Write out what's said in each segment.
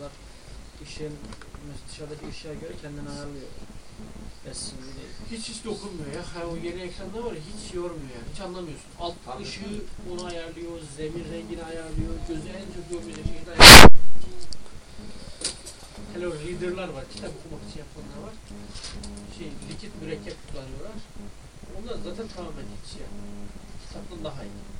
kadar ışığın dışarıdaki ışığa göre kendini ayarlıyor. Değil. Hiç hiç dokunmuyor ya. Ha, o yeni ekranda var ya hiç yormuyor yani. Hiç anlamıyorsun. Alt Tabii. ışığı onu ayarlıyor, zemin rengini ayarlıyor, gözü en çok görmeyecek şeyi ayarlıyor. Hele o reader'lar var, kitap okumak için yapanlar var. Şey, likit mürekkep kullanıyorlar. Onlar zaten tamamen hiç yani. Kitaptan daha iyi.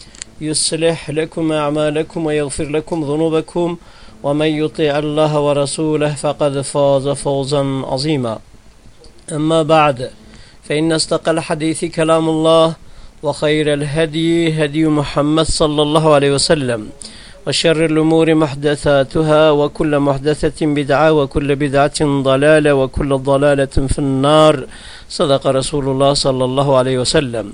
يصلح لكم أعمالكم ويغفر لكم ذنوبكم ومن يطع الله ورسوله فقد فاز فوزا عظيما. أما بعد فإن أصدق الحديث كلام الله وخير الهدي هدي محمد صلى الله عليه وسلم وشر الأمور محدثاتها وكل محدثة بدعة وكل بدعة ضلالة وكل ضلالة في النار. صدق رسول الله صلى الله عليه وسلم.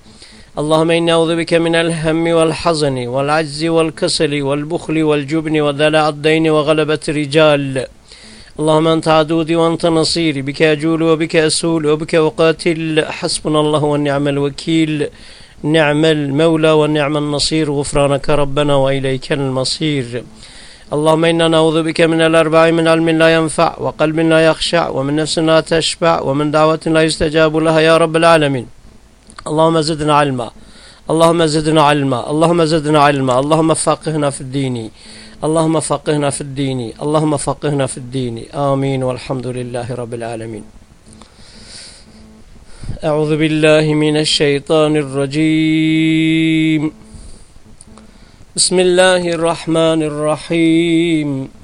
اللهم إني أعوذ بك من الهم والحزن والعجز والكسل والبخل والجبن ودلع الدين وغلبة الرجال. اللهم أنت عدودي وأنت نصيري بك أجول وبك أسول وبك أقاتل. حسبنا الله ونعم الوكيل. نعم المولى ونعم النصير. غفرانك ربنا وإليك المصير. اللهم إنا نعوذ بك من الأربع من علم لا ينفع وقلب لا يخشع ومن نفس لا تشبع ومن دعوة لا يستجاب لها يا رب العالمين. اللهم زدنا علما. اللهم زدنا علما. اللهم زدنا علما. اللهم فقهنا في الدين. اللهم فقهنا في الدين. اللهم فقهنا في الدين. آمين. والحمد لله رب العالمين. أعوذ بالله من الشيطان الرجيم. بسم الله الرحمن الرحيم.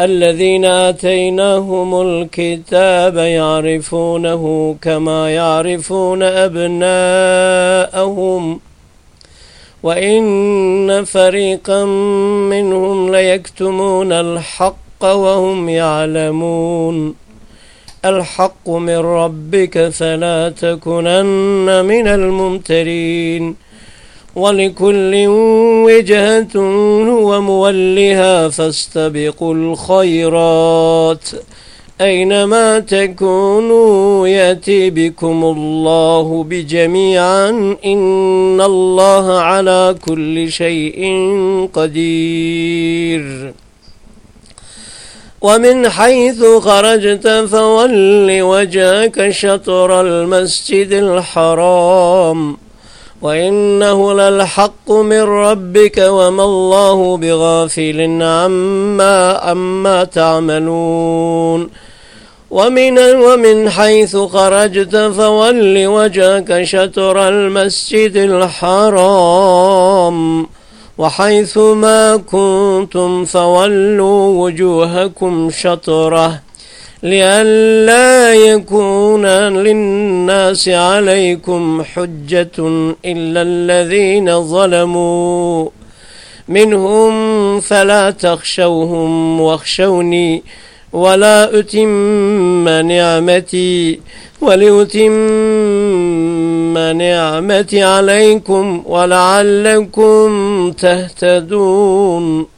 الذين آتيناهم الكتاب يعرفونه كما يعرفون أبناءهم. وإن فريقا منهم ليكتمون الحق وهم يعلمون. الحق من ربك فلا تكونن من الممترين. ولكل وجهة هو مولها فاستبقوا الخيرات. أينما تكونوا يأتي بكم الله بجميعا إن الله على كل شيء قدير. ومن حيث خرجت فول وجهك شطر المسجد الحرام. وإنه للحق من ربك وما الله بغافل عما عما تعملون ومن ومن حيث خرجت فول وجهك شطر المسجد الحرام وحيث ما كنتم فولوا وجوهكم شطره لئلا يكون للناس عليكم حجة إلا الذين ظلموا. منهم فلا تخشوهم واخشوني ولا أتم نعمتي ولأتم نعمتي عليكم ولعلكم تهتدون.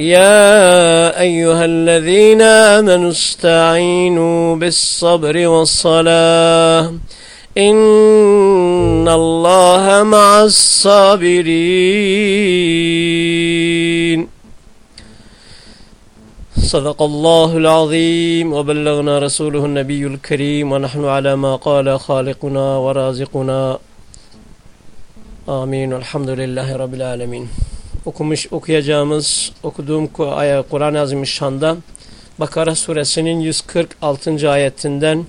يا أيها الذين آمنوا استعينوا بالصبر والصلاة. إن الله مع الصابرين. صدق الله العظيم. وبلغنا رسوله النبي الكريم. ونحن على ما قال خالقنا ورازقنا. آمين. والحمد لله رب العالمين. Okumuş okuyacağımız okuduğum Kur'an-ı Azimüşşan'da Bakara suresinin 146. ayetinden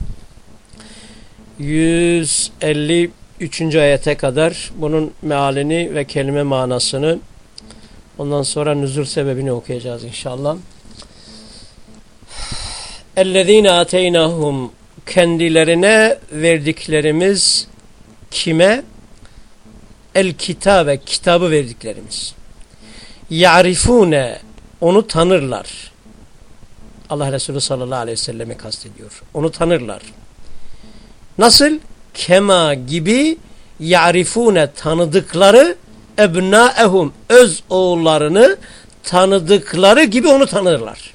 153. ayete kadar bunun mealini ve kelime manasını ondan sonra nüzul sebebini okuyacağız inşallah. Ellezine ateynahum kendilerine verdiklerimiz kime? El kitabe kitabı verdiklerimiz ya'rifune onu tanırlar. Allah Resulü sallallahu aleyhi ve selleme kastediyor. Onu tanırlar. Nasıl? Kema gibi ya'rifune tanıdıkları ebnaehum öz oğullarını tanıdıkları gibi onu tanırlar.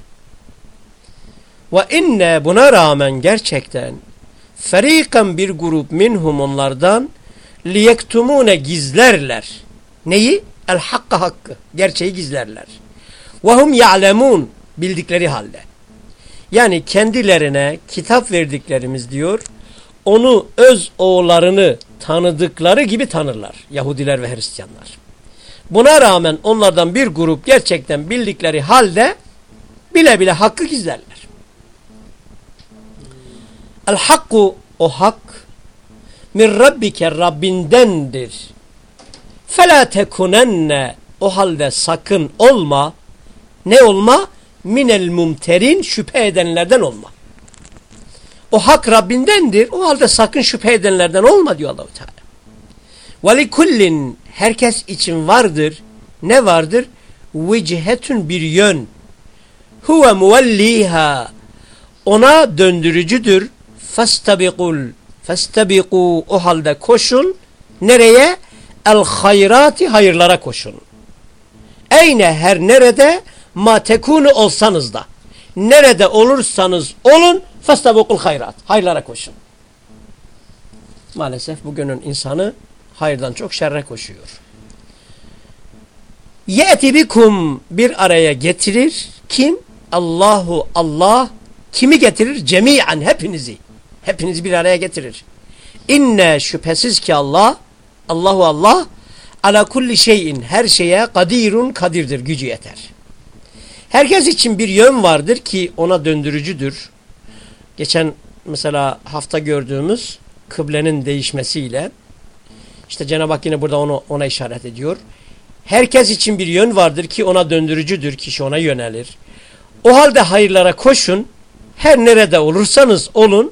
Ve inne buna rağmen gerçekten ferikan bir grup minhum onlardan liyektumune gizlerler. Neyi? El hakka hakkı. Gerçeği gizlerler. Ve hum ya'lemun. Bildikleri halde. Yani kendilerine kitap verdiklerimiz diyor. Onu öz oğullarını tanıdıkları gibi tanırlar. Yahudiler ve Hristiyanlar. Buna rağmen onlardan bir grup gerçekten bildikleri halde bile bile hakkı gizlerler. El hakku o hak min rabbike Rabbindendir فَلَا تَكُنَنَّ O halde sakın olma. Ne olma? Minel mumterin şüphe edenlerden olma. O hak Rabbindendir. O halde sakın şüphe edenlerden olma diyor Allahu Teala. Velikullin herkes için vardır. Ne vardır? Vicihetün bir yön. Huve muvelliha. Ona döndürücüdür. Fastabikul. Fastabiku o halde koşun. Nereye? El hayrati hayırlara koşun. Eyne her nerede ma tekunu olsanız da nerede olursanız olun festabukul hayrat. Hayırlara koşun. Maalesef bugünün insanı hayırdan çok şerre koşuyor. Ye'ti bikum bir araya getirir. Kim? Allahu Allah. Kimi getirir? Cemiyen hepinizi. Hepinizi bir araya getirir. İnne şüphesiz ki Allah Allahu Allah ala kulli şeyin her şeye kadirun kadirdir gücü yeter. Herkes için bir yön vardır ki ona döndürücüdür. Geçen mesela hafta gördüğümüz kıblenin değişmesiyle işte Cenab-ı Hak yine burada onu, ona işaret ediyor. Herkes için bir yön vardır ki ona döndürücüdür. Kişi ona yönelir. O halde hayırlara koşun. Her nerede olursanız olun.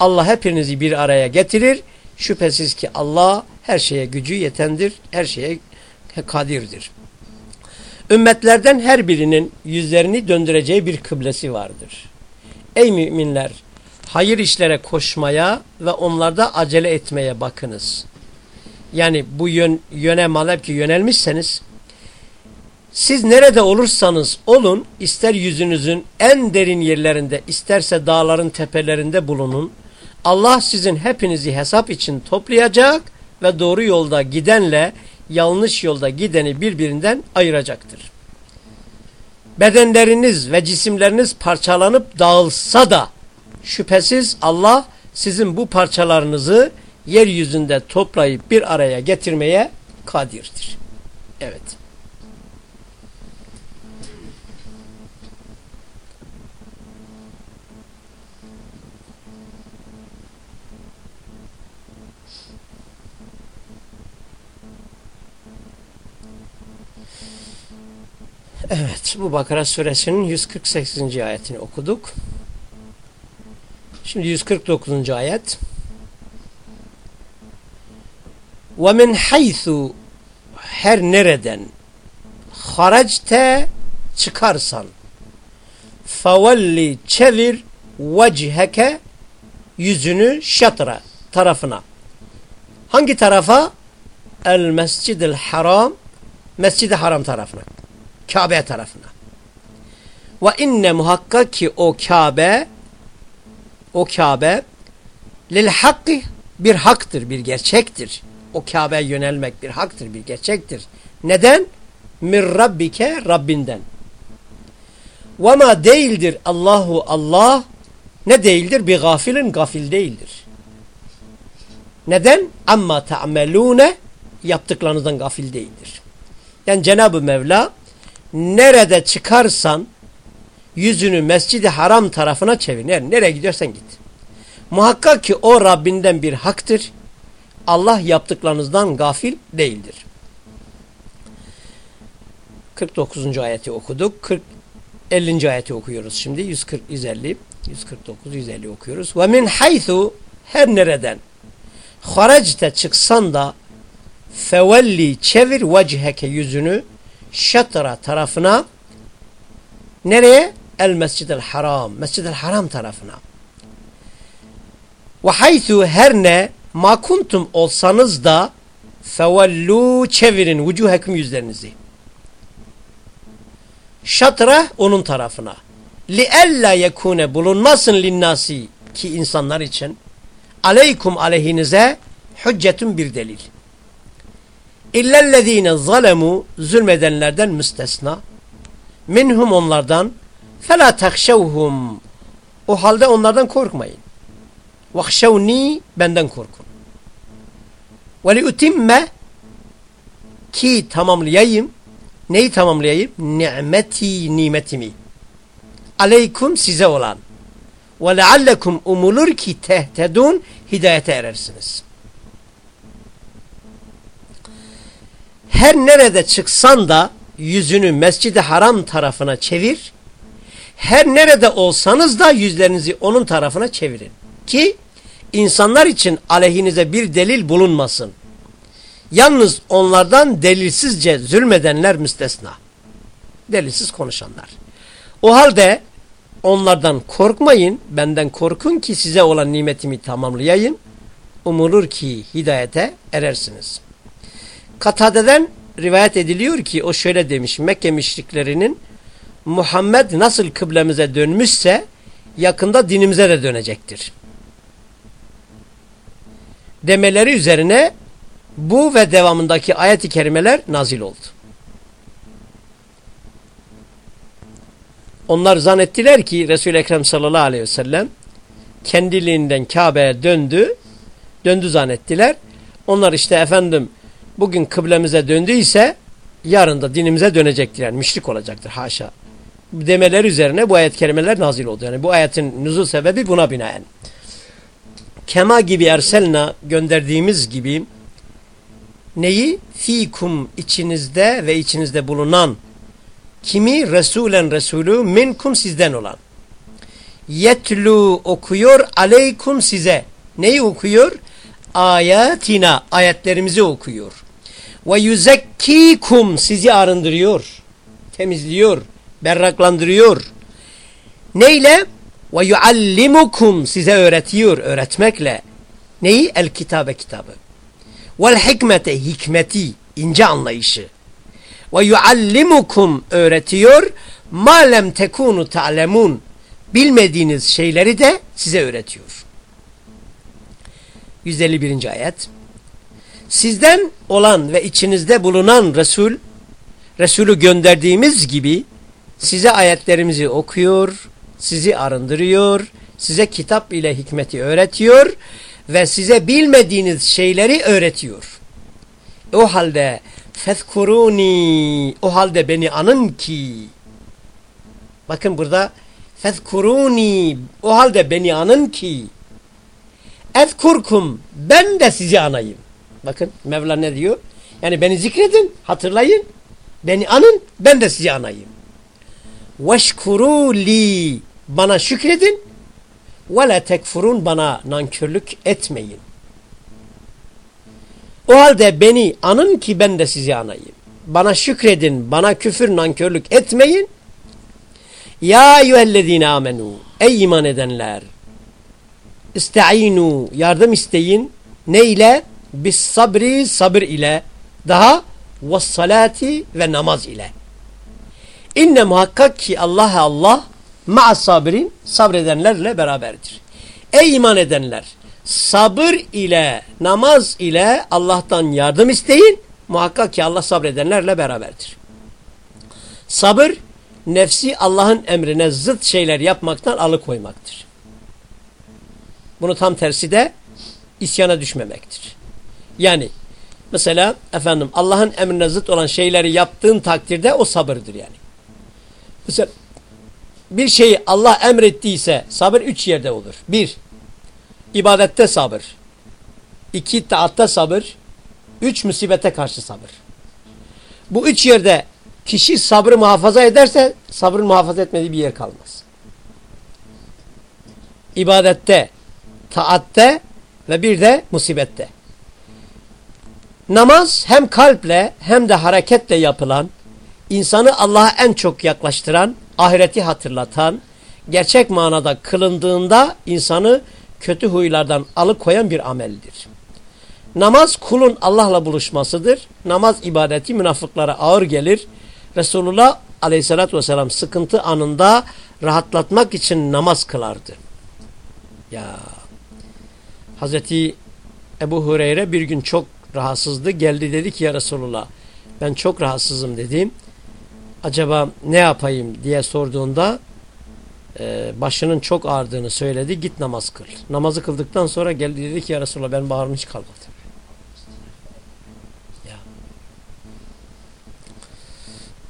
Allah hepinizi bir araya getirir. Şüphesiz ki Allah her şeye gücü yetendir, her şeye kadirdir. Ümmetlerden her birinin yüzlerini döndüreceği bir kıblesi vardır. Ey müminler! Hayır işlere koşmaya ve onlarda acele etmeye bakınız. yani bu yön, yöne malep ki yönelmişseniz siz nerede olursanız olun ister yüzünüzün en derin yerlerinde isterse dağların tepelerinde bulunun. Allah sizin hepinizi hesap için toplayacak ve doğru yolda gidenle yanlış yolda gideni birbirinden ayıracaktır. Bedenleriniz ve cisimleriniz parçalanıp dağılsa da şüphesiz Allah sizin bu parçalarınızı yeryüzünde toplayıp bir araya getirmeye kadirdir. Evet. Evet, bu Bakara suresinin 148. ayetini okuduk. Şimdi 149. ayet. وَمِنْ حَيْثُ Her nereden haracte çıkarsan favalli çevir vecheke yüzünü şatıra tarafına. Hangi tarafa? El mescidil haram mescid haram tarafına. Kabe tarafına. Ve inne muhakkak ki o Kabe o Kabe lil hakkı bir haktır, bir gerçektir. O Kabe'ye yönelmek bir haktır, bir gerçektir. Neden? Min Rabbike Rabbinden. Ve ma değildir Allahu Allah ne değildir? Bir gafilin gafil değildir. Neden? Amma ta'melune yaptıklarınızdan gafil değildir. Yani Cenab-ı Mevla nerede çıkarsan yüzünü mescidi haram tarafına çevir. Nereye gidiyorsan git. Muhakkak ki o Rabbinden bir haktır. Allah yaptıklarınızdan gafil değildir. 49. ayeti okuduk. 40 50. ayeti okuyoruz şimdi. 140 150 149 150 okuyoruz. Ve min haythu her nereden haracte çıksan da fevelli çevir vecheke yüzünü şatra tarafına nereye? El mescidel haram. Mescidel haram tarafına. Ve haythu her ne ma kuntum olsanız da fevellu çevirin vucuhekum yüzlerinizi. Şatra onun tarafına. Ella yekune bulunmasın linnasi ki insanlar için aleykum aleyhinize hüccetun bir delil. İllellezine zalemu zulmedenlerden müstesna. Minhum onlardan fela takşevhum. O halde onlardan korkmayın. Vahşevni benden korkun. Ve li utimme ki tamamlayayım. Neyi tamamlayayım? Ni'meti nimetimi. Aleykum size olan. Ve leallekum umulur ki tehtedun hidayete erersiniz. Her nerede çıksan da yüzünü mescidi haram tarafına çevir. Her nerede olsanız da yüzlerinizi onun tarafına çevirin. Ki insanlar için aleyhinize bir delil bulunmasın. Yalnız onlardan delilsizce zulmedenler müstesna. Delilsiz konuşanlar. O halde onlardan korkmayın, benden korkun ki size olan nimetimi tamamlayayım. Umulur ki hidayete erersiniz. Katade'den rivayet ediliyor ki o şöyle demiş Mekke müşriklerinin Muhammed nasıl kıblemize dönmüşse yakında dinimize de dönecektir. Demeleri üzerine bu ve devamındaki ayet-i kerimeler nazil oldu. Onlar zannettiler ki Resul-i Ekrem sallallahu aleyhi ve sellem kendiliğinden Kabe'ye döndü. Döndü zannettiler. Onlar işte efendim bugün kıblemize döndüyse yarın da dinimize dönecektir. Yani müşrik olacaktır haşa. Demeler üzerine bu ayet kelimeler nazil oldu. Yani bu ayetin nüzul sebebi buna binaen. Kema gibi erselna gönderdiğimiz gibi neyi? Fikum içinizde ve içinizde bulunan kimi? Resulen Resulü minkum sizden olan. Yetlu okuyor aleykum size. Neyi okuyor? Ayatina ayetlerimizi okuyor. Ve yuzekkikum sizi arındırıyor. Temizliyor. Berraklandırıyor. Neyle? Ve yuallimukum size öğretiyor. Öğretmekle. Neyi? El kitabe kitabı. vel hikmete hikmeti ince anlayışı ve yuallimukum öğretiyor ma lem tekunu ta'lemun bilmediğiniz şeyleri de size öğretiyor. 151. ayet Sizden olan ve içinizde bulunan Resul Resulü gönderdiğimiz gibi size ayetlerimizi okuyor, sizi arındırıyor, size kitap ile hikmeti öğretiyor ve size bilmediğiniz şeyleri öğretiyor. O halde fezkuruni o halde beni anın ki bakın burada fezkuruni o halde beni anın ki ezkurkum ben de sizi anayım. Bakın Mevla ne diyor? Yani beni zikredin, hatırlayın. Beni anın, ben de sizi anayım. Veşkuru li bana şükredin ve la tekfurun bana nankörlük etmeyin. O halde beni anın ki ben de sizi anayım. Bana şükredin, bana küfür nankörlük etmeyin. Ya eyyühellezine amenu. Ey iman edenler. İste'inu. Yardım isteyin. Ne ile? Bis sabri sabır ile. Daha ve salati ve namaz ile. İnne muhakkak ki Allah Allah ma'as sabirin sabredenlerle beraberdir. Ey iman edenler sabır ile namaz ile Allah'tan yardım isteyin. Muhakkak ki Allah sabredenlerle beraberdir. Sabır nefsi Allah'ın emrine zıt şeyler yapmaktan alıkoymaktır. Bunu tam tersi de isyana düşmemektir. Yani mesela efendim Allah'ın emrine zıt olan şeyleri yaptığın takdirde o sabırdır yani. Mesela bir şeyi Allah emrettiyse sabır üç yerde olur. Bir, ibadette sabır. İki, taatta sabır. Üç, musibete karşı sabır. Bu üç yerde kişi sabrı muhafaza ederse sabrın muhafaza etmediği bir yer kalmaz. İbadette, taatte ve bir de musibette. Namaz hem kalple hem de hareketle yapılan, insanı Allah'a en çok yaklaştıran, ahireti hatırlatan, gerçek manada kılındığında insanı kötü huylardan alıkoyan bir ameldir. Namaz kulun Allah'la buluşmasıdır. Namaz ibadeti münafıklara ağır gelir. Resulullah aleyhissalatü vesselam sıkıntı anında rahatlatmak için namaz kılardı. Ya Hazreti Ebu Hureyre bir gün çok rahatsızdı. Geldi dedi ki ya Resulullah ben çok rahatsızım dedim. Acaba ne yapayım diye sorduğunda e, başının çok ağrıdığını söyledi. Git namaz kıl. Namazı kıldıktan sonra geldi dedi ki ya Resulallah ben bağrım hiç kalmadı. Ya.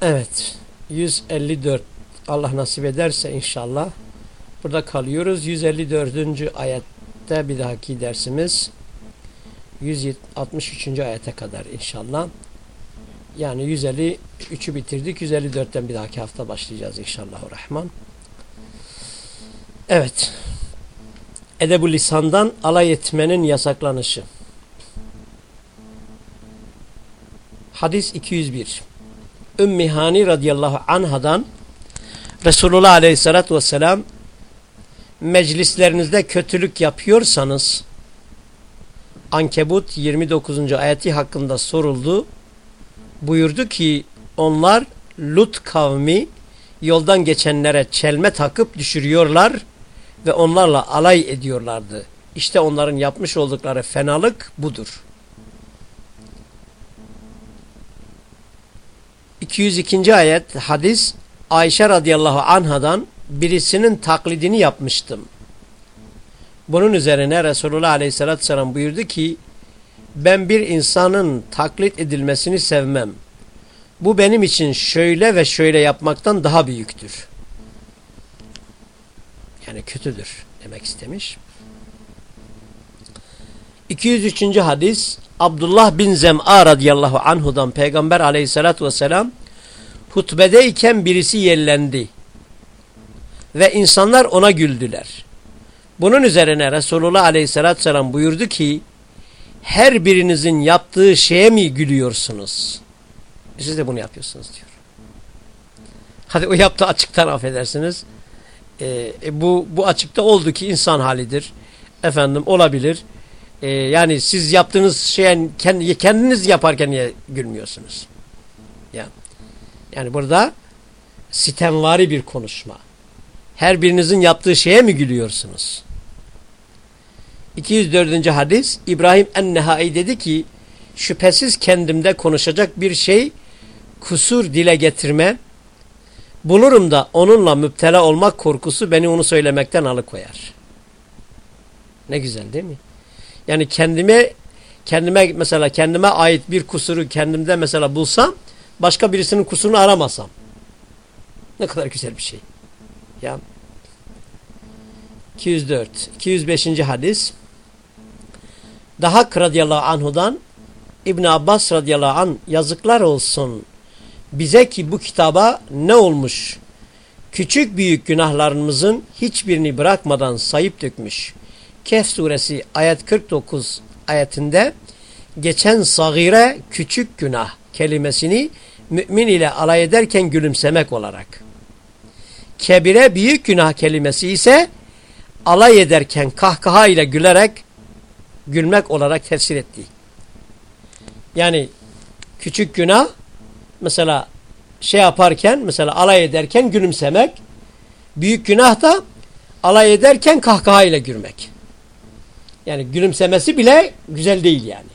Evet. 154 Allah nasip ederse inşallah burada kalıyoruz. 154. ayette bir dahaki dersimiz 163. ayete kadar inşallah. Yani 153'ü bitirdik. 154'ten bir dahaki hafta başlayacağız inşallah. Rahman. Evet. Edebu lisandan alay etmenin yasaklanışı. Hadis 201. Ümmü Hani radıyallahu anhadan Resulullah aleyhissalatü vesselam meclislerinizde kötülük yapıyorsanız Ankebut 29. ayeti hakkında soruldu. Buyurdu ki onlar Lut kavmi yoldan geçenlere çelme takıp düşürüyorlar ve onlarla alay ediyorlardı. İşte onların yapmış oldukları fenalık budur. 202. ayet hadis Ayşe radıyallahu anhadan birisinin taklidini yapmıştım. Bunun üzerine Resulullah aleyhissalatü vesselam buyurdu ki ben bir insanın taklit edilmesini sevmem. Bu benim için şöyle ve şöyle yapmaktan daha büyüktür. Yani kötüdür demek istemiş. 203. hadis Abdullah bin Zem'a radıyallahu anhudan Peygamber aleyhissalatü vesselam hutbedeyken birisi yellendi ve insanlar ona güldüler. Bunun üzerine Resulullah aleyhissalatü vesselam buyurdu ki her birinizin yaptığı şeye mi gülüyorsunuz? Siz de bunu yapıyorsunuz diyor. Hadi o yaptığı açıktan affedersiniz. Ee, e, bu, bu açıkta oldu ki insan halidir. Efendim olabilir. e, yani siz yaptığınız kendi, kendiniz yaparken niye gülmüyorsunuz? Ya. Yani burada sitemvari bir konuşma. Her birinizin yaptığı şeye mi gülüyorsunuz? 204. hadis İbrahim en-Nehai dedi ki şüphesiz kendimde konuşacak bir şey kusur dile getirme bulurum da onunla müptela olmak korkusu beni onu söylemekten alıkoyar. Ne güzel değil mi? Yani kendime kendime mesela kendime ait bir kusuru kendimde mesela bulsam başka birisinin kusurunu aramasam. Ne kadar güzel bir şey. Ya 204 205. hadis Daha radıyallahu anhudan İbn Abbas radıyallahu an yazıklar olsun bize ki bu kitaba ne olmuş? Küçük büyük günahlarımızın hiçbirini bırakmadan sayıp dökmüş. Kehf suresi ayet 49 ayetinde geçen sagire küçük günah kelimesini mümin ile alay ederken gülümsemek olarak. Kebire büyük günah kelimesi ise alay ederken kahkaha ile gülerek gülmek olarak tefsir etti. Yani küçük günah mesela şey yaparken mesela alay ederken gülümsemek büyük günah da alay ederken kahkaha ile gülmek. Yani gülümsemesi bile güzel değil yani.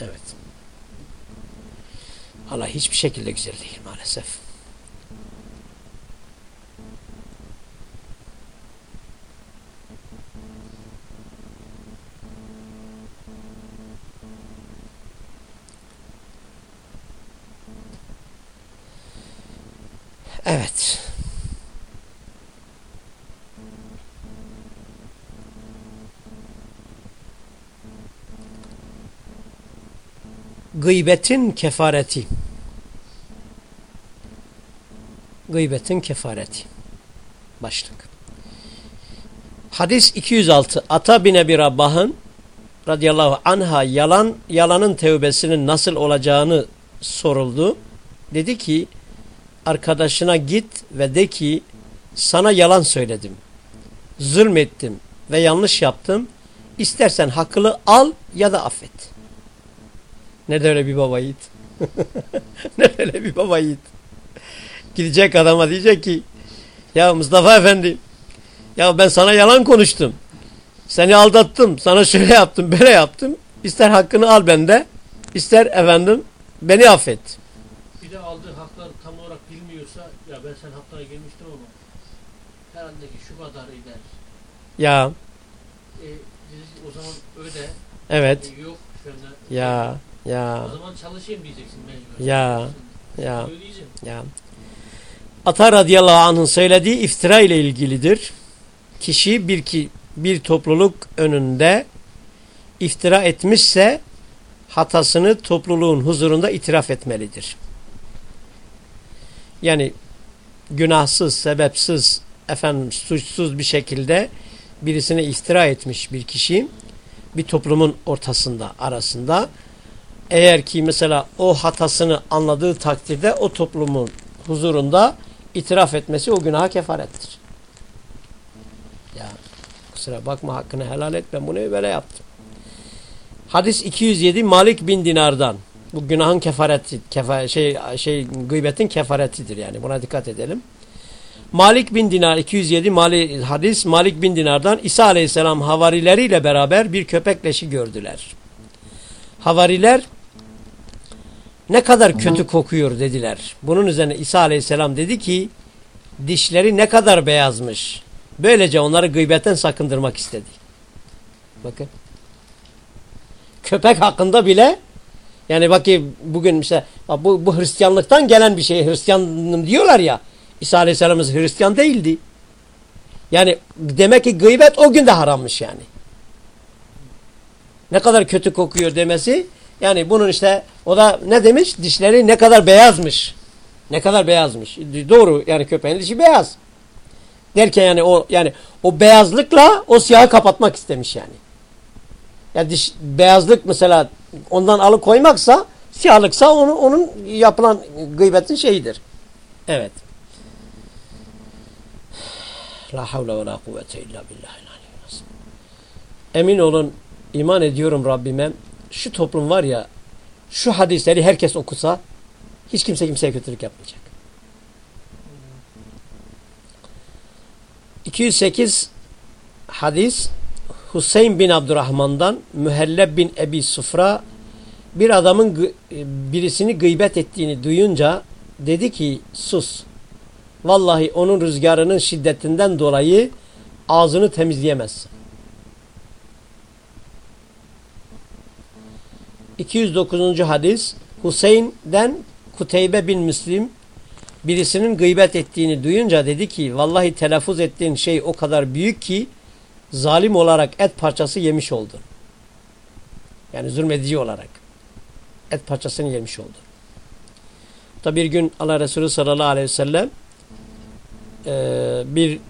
Evet. Allah hiçbir şekilde güzel değil maalesef. Evet. Gıybetin kefareti. Gıybetin kefareti. Başlık. Hadis 206. Ata bin Ebi Rabbah'ın radıyallahu anha yalan yalanın tevbesinin nasıl olacağını soruldu. Dedi ki arkadaşına git ve de ki sana yalan söyledim. Zulmettim ve yanlış yaptım. İstersen hakkını al ya da affet. Ne de öyle bir baba yiğit. ne öyle bir baba yiğit. Gidecek adama diyecek ki ya Mustafa Efendi ya ben sana yalan konuştum. Seni aldattım. Sana şöyle yaptım böyle yaptım. İster hakkını al bende. ister efendim beni affet. Bir de aldığı hakları tam olarak bilmiyorsa ya ben sen haklara girmiştim ama herhalde ki şu kadar eder. Ya E, o zaman öyle. evet E, yok anda. ya ya O zaman çalışayım diyeceksin mecbur. Ya, ya. Söyleyeceğim. ya. Ata radıyallahu anh'ın söylediği iftira ile ilgilidir. Kişi bir ki bir topluluk önünde iftira etmişse hatasını topluluğun huzurunda itiraf etmelidir. Yani günahsız, sebepsiz, efendim suçsuz bir şekilde birisine iftira etmiş bir kişi bir toplumun ortasında, arasında eğer ki mesela o hatasını anladığı takdirde o toplumun huzurunda itiraf etmesi o günaha kefarettir. Ya kusura bakma hakkını helal et ben bunu böyle yaptım. Hadis 207 Malik bin Dinar'dan. Bu günahın kefareti, kefa, şey, şey gıybetin kefaretidir yani buna dikkat edelim. Malik bin Dinar 207 Mali, hadis Malik bin Dinar'dan İsa aleyhisselam havarileriyle beraber bir köpek leşi gördüler. Havariler ne kadar kötü kokuyor dediler. Bunun üzerine İsa aleyhisselam dedi ki dişleri ne kadar beyazmış. Böylece onları gıybetten sakındırmak istedi. Bakın. Köpek hakkında bile yani bakayım bugün işte bu, bu Hristiyanlıktan gelen bir şey. Hristiyanım diyorlar ya. İsa Aleyhisselam'ız Hristiyan değildi. Yani demek ki gıybet o gün de harammış yani. Ne kadar kötü kokuyor demesi. Yani bunun işte o da ne demiş? Dişleri ne kadar beyazmış. Ne kadar beyazmış. Doğru yani köpeğin dişi beyaz. Derken yani o yani o beyazlıkla o siyahı kapatmak istemiş yani. Yani diş, beyazlık mesela ondan alıkoymaksa siyahlıksa onu, onun yapılan gıybetin şeyidir. Evet. La havle ve la kuvvete illa billahi Emin olun iman ediyorum Rabbime şu toplum var ya şu hadisleri herkes okusa hiç kimse kimseye kötülük yapmayacak. 208 hadis Hüseyin bin Abdurrahman'dan Mühelleb bin Ebi Sufra bir adamın birisini gıybet ettiğini duyunca dedi ki sus. Vallahi onun rüzgarının şiddetinden dolayı ağzını temizleyemezsin. 209. hadis Hüseyin'den Kuteybe bin Müslim birisinin gıybet ettiğini duyunca dedi ki vallahi telaffuz ettiğin şey o kadar büyük ki zalim olarak et parçası yemiş oldun. Yani zulmedici olarak et parçasını yemiş oldun. Tabi bir gün Allah Resulü sallallahu aleyhi ve sellem e, bir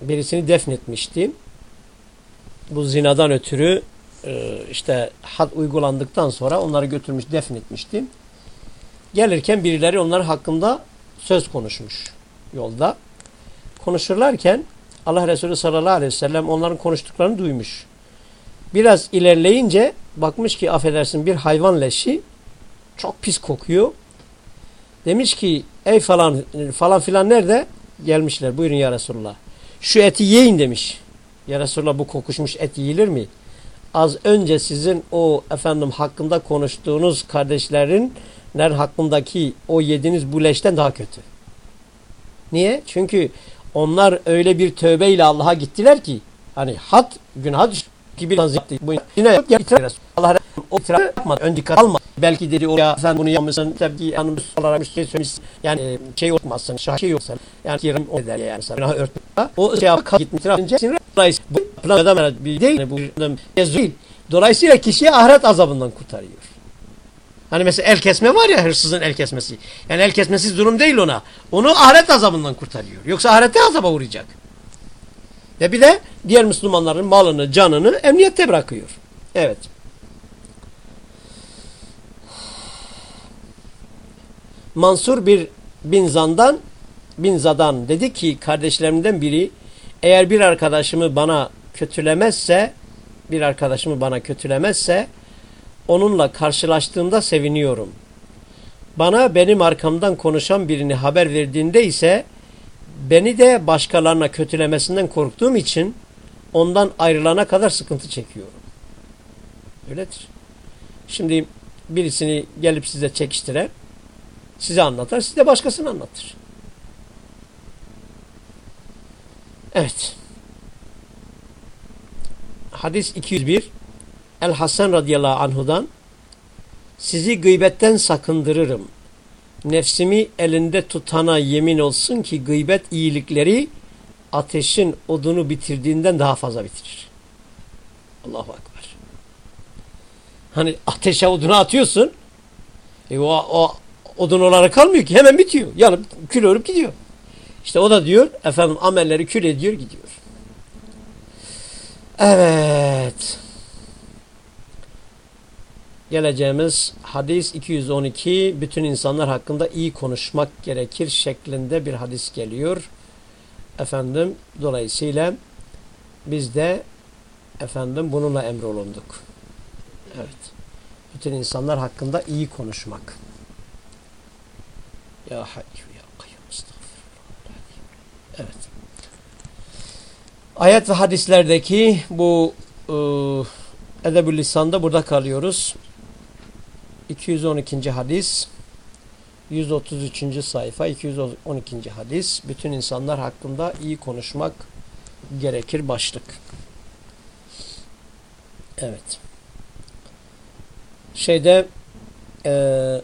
birisini defnetmişti. Bu zinadan ötürü e, işte had uygulandıktan sonra onları götürmüş defnetmişti. Gelirken birileri onlar hakkında söz konuşmuş yolda. Konuşurlarken Allah Resulü sallallahu aleyhi ve sellem onların konuştuklarını duymuş. Biraz ilerleyince bakmış ki affedersin bir hayvan leşi çok pis kokuyor. Demiş ki ey falan falan filan nerede? Gelmişler buyurun ya Resulullah. Şu eti yiyin demiş. Ya Resulullah bu kokuşmuş et yiyilir mi? Az önce sizin o efendim hakkında konuştuğunuz kardeşlerin ner hakkındaki o yediğiniz bu leşten daha kötü. Niye? Çünkü onlar öyle bir tövbeyle Allah'a gittiler ki hani hat günah gibi yaptı. Bu yine yok ya Allah o itiraf yapmadı. Önce kalma. Belki dedi o ya sen bunu yapmışsın. Tabii yanımız olarak bir şey söylemişsin. Yani şey olmazsın. Şah şey yoksa. Yani kiram o der yani. Sana örtme. O şey yapıp gitmiş. Dolayısıyla bu plan bir değil. Bu değil. Dolayısıyla kişiyi ahiret azabından kurtarıyor. Hani mesela el kesme var ya hırsızın el kesmesi. Yani el kesmesi durum değil ona. Onu ahiret azabından kurtarıyor. Yoksa ahirette azaba uğrayacak. Ve bir de diğer Müslümanların malını, canını emniyette bırakıyor. Evet. Mansur bir bin zandan bin zadan dedi ki kardeşlerimden biri eğer bir arkadaşımı bana kötülemezse bir arkadaşımı bana kötülemezse onunla karşılaştığımda seviniyorum. Bana benim arkamdan konuşan birini haber verdiğinde ise beni de başkalarına kötülemesinden korktuğum için ondan ayrılana kadar sıkıntı çekiyorum. Öyledir. Şimdi birisini gelip size çekiştiren size anlatar, siz de başkasını anlatır. Evet. Hadis 201 El Hasan radıyallahu anhudan sizi gıybetten sakındırırım. Nefsimi elinde tutana yemin olsun ki gıybet iyilikleri ateşin odunu bitirdiğinden daha fazla bitirir. Allahu Ekber. Hani ateşe odunu atıyorsun e o, o odun olarak kalmıyor ki hemen bitiyor. Yanıp kül örüp gidiyor. İşte o da diyor efendim amelleri kül ediyor gidiyor. Evet. Geleceğimiz hadis 212 bütün insanlar hakkında iyi konuşmak gerekir şeklinde bir hadis geliyor. Efendim dolayısıyla biz de efendim bununla emrolunduk. Evet. Bütün insanlar hakkında iyi konuşmak. Ya hayyu ya kayyum Evet. Ayet ve hadislerdeki bu ıı, edeb-ü lisanda burada kalıyoruz. 212. hadis 133. sayfa 212. hadis bütün insanlar hakkında iyi konuşmak gerekir başlık. Evet. Şeyde e,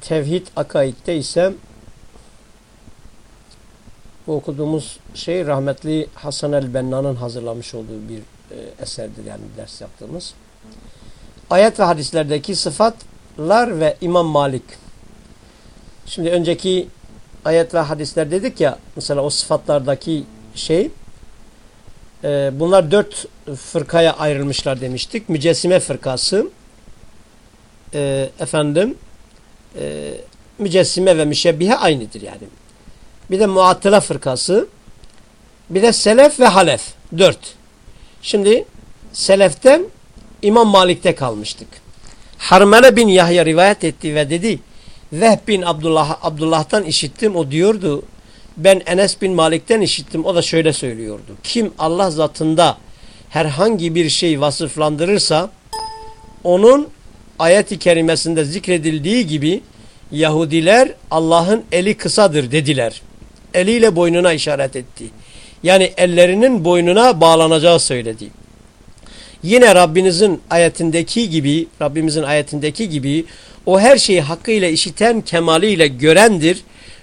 tevhid akaidde ise bu okuduğumuz şey rahmetli Hasan el-Benna'nın hazırlamış olduğu bir e, eserdir yani ders yaptığımız. Ayet ve hadislerdeki sıfat lar ve İmam Malik. Şimdi önceki ayet ve hadisler dedik ya mesela o sıfatlardaki şey e, bunlar dört fırkaya ayrılmışlar demiştik. Mücessime fırkası e, efendim e, mücessime ve müşebbihe aynıdır yani. Bir de muattıla fırkası bir de selef ve halef. Dört. Şimdi seleften İmam Malik'te kalmıştık. Harmele bin Yahya rivayet etti ve dedi Vehb bin Abdullah, Abdullah'tan işittim o diyordu ben Enes bin Malik'ten işittim o da şöyle söylüyordu. Kim Allah zatında herhangi bir şey vasıflandırırsa onun ayet-i kerimesinde zikredildiği gibi Yahudiler Allah'ın eli kısadır dediler. Eliyle boynuna işaret etti. Yani ellerinin boynuna bağlanacağı söyledi. Yine Rabbinizin ayetindeki gibi, Rabbimizin ayetindeki gibi o her şeyi hakkıyla işiten, kemaliyle görendir.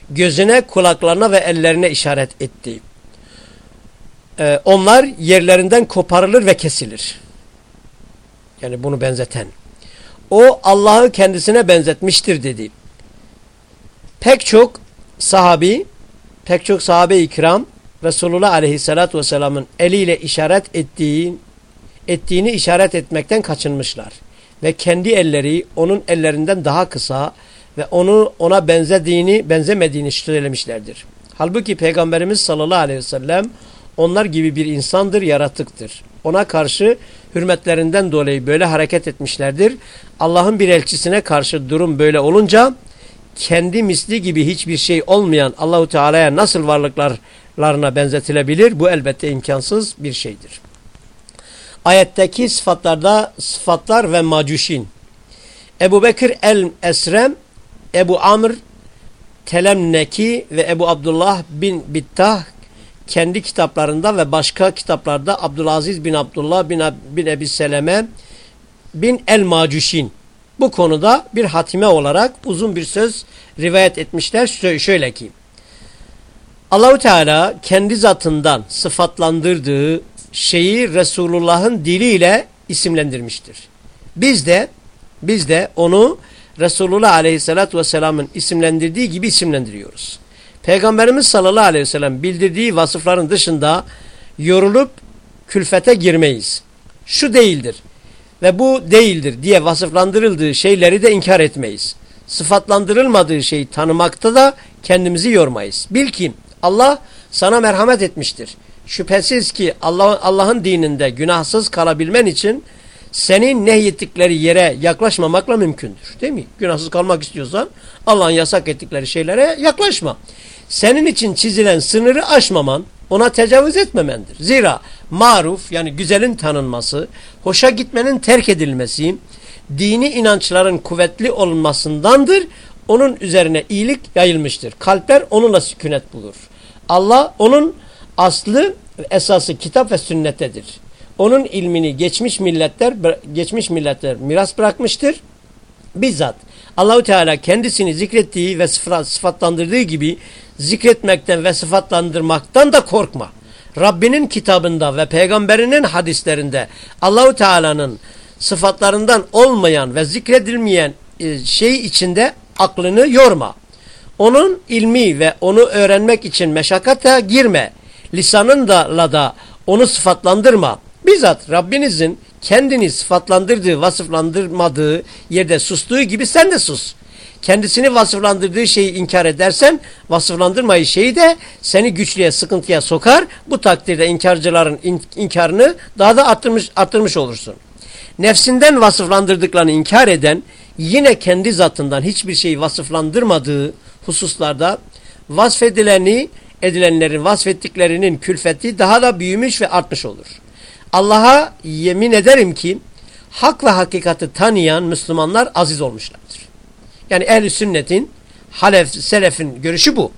Gözüne, kulaklarına ve ellerine işaret etti. Ee, onlar yerlerinden koparılır ve kesilir. Yani bunu benzeten. O Allah'ı kendisine benzetmiştir dedi. Pek çok sahabi, pek çok sahabe-i kiram Resulullah aleyhissalatü vesselamın eliyle işaret ettiği, ettiğini işaret etmekten kaçınmışlar. Ve kendi elleri onun ellerinden daha kısa ve onu ona benzediğini, benzemediğini söylemişlerdir. Halbuki Peygamberimiz sallallahu aleyhi ve sellem onlar gibi bir insandır, yaratıktır. Ona karşı hürmetlerinden dolayı böyle hareket etmişlerdir. Allah'ın bir elçisine karşı durum böyle olunca kendi misli gibi hiçbir şey olmayan Allahu Teala'ya nasıl varlıklarına benzetilebilir? Bu elbette imkansız bir şeydir. Ayetteki sıfatlarda sıfatlar ve macuşin. Ebu Bekir el-Esrem, Ebu Amr Telemneki ve Ebu Abdullah bin Bittah kendi kitaplarında ve başka kitaplarda Abdülaziz bin Abdullah bin, bin Ebi Seleme bin El-Macuşin bu konuda bir hatime olarak uzun bir söz rivayet etmişler. Şöyle ki Allahu Teala kendi zatından sıfatlandırdığı şeyi Resulullah'ın diliyle isimlendirmiştir. Biz de biz de onu Resulullah Aleyhisselatü Vesselam'ın isimlendirdiği gibi isimlendiriyoruz. Peygamberimiz sallallahu aleyhi ve bildirdiği vasıfların dışında yorulup külfete girmeyiz. Şu değildir ve bu değildir diye vasıflandırıldığı şeyleri de inkar etmeyiz. Sıfatlandırılmadığı şeyi tanımakta da kendimizi yormayız. Bil ki Allah sana merhamet etmiştir. Şüphesiz ki Allah Allah'ın dininde günahsız kalabilmen için senin nehyettikleri yere yaklaşmamakla mümkündür. Değil mi? Günahsız kalmak istiyorsan Allah'ın yasak ettikleri şeylere yaklaşma. Senin için çizilen sınırı aşmaman, ona tecavüz etmemendir. Zira maruf yani güzelin tanınması, hoşa gitmenin terk edilmesi, dini inançların kuvvetli olmasındandır. Onun üzerine iyilik yayılmıştır. Kalpler onunla sükunet bulur. Allah onun aslı esası kitap ve sünnettedir. Onun ilmini geçmiş milletler geçmiş milletler miras bırakmıştır. Bizzat Allahu Teala kendisini zikrettiği ve sıfatlandırdığı gibi zikretmekten ve sıfatlandırmaktan da korkma. Rabbinin kitabında ve peygamberinin hadislerinde Allahu Teala'nın sıfatlarından olmayan ve zikredilmeyen e, şey içinde aklını yorma. Onun ilmi ve onu öğrenmek için meşakkata girme. Lisanınla da onu sıfatlandırma. Bizzat Rabbinizin kendini sıfatlandırdığı, vasıflandırmadığı yerde sustuğu gibi sen de sus. Kendisini vasıflandırdığı şeyi inkar edersen vasıflandırmayı şeyi de seni güçlüye, sıkıntıya sokar. Bu takdirde inkarcıların in inkarını daha da arttırmış, arttırmış olursun. Nefsinden vasıflandırdıklarını inkar eden yine kendi zatından hiçbir şeyi vasıflandırmadığı hususlarda vasfedileni edilenlerin vasfettiklerinin külfeti daha da büyümüş ve artmış olur. Allah'a yemin ederim ki hak ve hakikati tanıyan Müslümanlar aziz olmuşlardır. Yani ehl sünnetin, halef, selefin görüşü bu.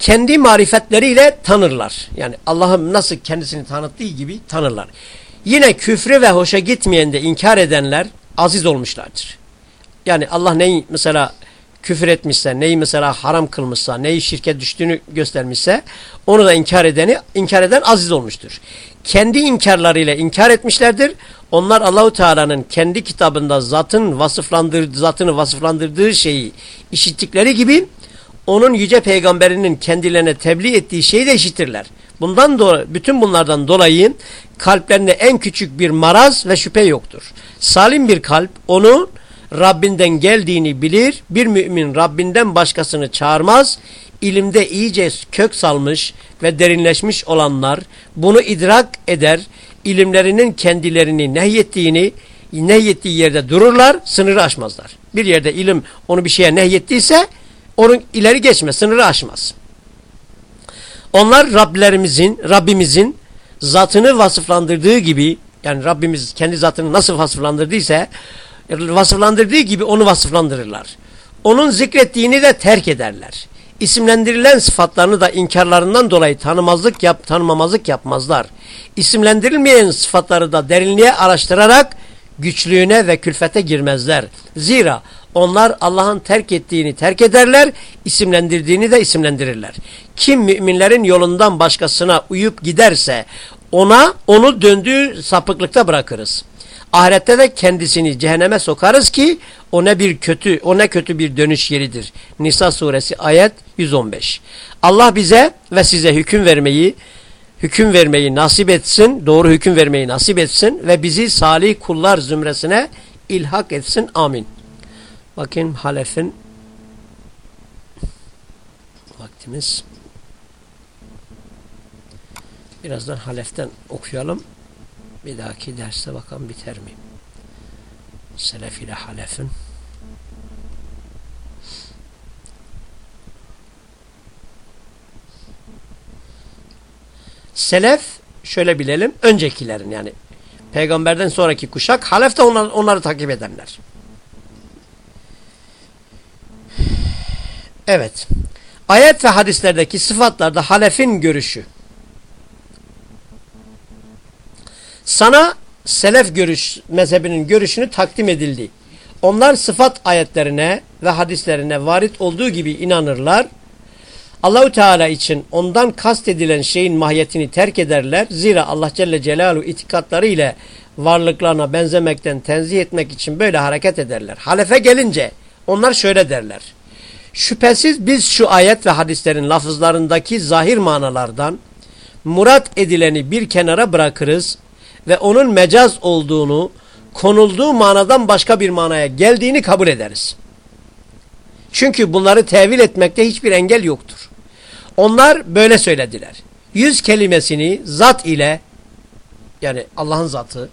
kendi marifetleriyle tanırlar. Yani Allah'ın nasıl kendisini tanıttığı gibi tanırlar. Yine küfrü ve hoşa gitmeyen de inkar edenler aziz olmuşlardır. Yani Allah neyi mesela küfür etmişse, neyi mesela haram kılmışsa, neyi şirke düştüğünü göstermişse onu da inkar edeni inkar eden aziz olmuştur. Kendi inkarlarıyla inkar etmişlerdir. Onlar Allahu Teala'nın kendi kitabında zatın vasıflandırdığı zatını vasıflandırdığı şeyi işittikleri gibi onun yüce peygamberinin kendilerine tebliğ ettiği şeyi de işitirler. Bundan dolayı bütün bunlardan dolayı kalplerinde en küçük bir maraz ve şüphe yoktur. Salim bir kalp onu Rabbinden geldiğini bilir. Bir mümin Rabbinden başkasını çağırmaz. İlimde iyice kök salmış ve derinleşmiş olanlar bunu idrak eder. İlimlerinin kendilerini nehyettiğini, nehyettiği yerde dururlar, sınırı aşmazlar. Bir yerde ilim onu bir şeye nehyettiyse onun ileri geçmez, sınırı aşmaz. Onlar Rablerimizin, Rabbimizin zatını vasıflandırdığı gibi yani Rabbimiz kendi zatını nasıl vasıflandırdıysa vasıflandırdığı gibi onu vasıflandırırlar. Onun zikrettiğini de terk ederler. İsimlendirilen sıfatlarını da inkarlarından dolayı tanımazlık yap, tanımamazlık yapmazlar. İsimlendirilmeyen sıfatları da derinliğe araştırarak güçlüğüne ve külfete girmezler. Zira onlar Allah'ın terk ettiğini terk ederler, isimlendirdiğini de isimlendirirler. Kim müminlerin yolundan başkasına uyup giderse ona onu döndüğü sapıklıkta bırakırız. Ahirette de kendisini cehenneme sokarız ki o ne bir kötü, o ne kötü bir dönüş yeridir. Nisa suresi ayet 115. Allah bize ve size hüküm vermeyi, hüküm vermeyi nasip etsin, doğru hüküm vermeyi nasip etsin ve bizi salih kullar zümresine ilhak etsin. Amin. Bakın Halef'in vaktimiz. Birazdan Halef'ten okuyalım. Bir dahaki derste bakalım biter mi? Selef ile Halef'in. Selef şöyle bilelim öncekilerin yani peygamberden sonraki kuşak halef de onlar, onları takip edenler. Evet. Ayet ve hadislerdeki sıfatlarda halefin görüşü. Sana selef görüş mezhebinin görüşünü takdim edildi. Onlar sıfat ayetlerine ve hadislerine varit olduğu gibi inanırlar. Allahu Teala için ondan kastedilen şeyin mahiyetini terk ederler. Zira Allah Celle Celaluhu itikatları ile varlıklarına benzemekten tenzih etmek için böyle hareket ederler. Halefe gelince onlar şöyle derler. Şüphesiz biz şu ayet ve hadislerin lafızlarındaki zahir manalardan murat edileni bir kenara bırakırız ve onun mecaz olduğunu, konulduğu manadan başka bir manaya geldiğini kabul ederiz. Çünkü bunları tevil etmekte hiçbir engel yoktur. Onlar böyle söylediler. Yüz kelimesini zat ile yani Allah'ın zatı,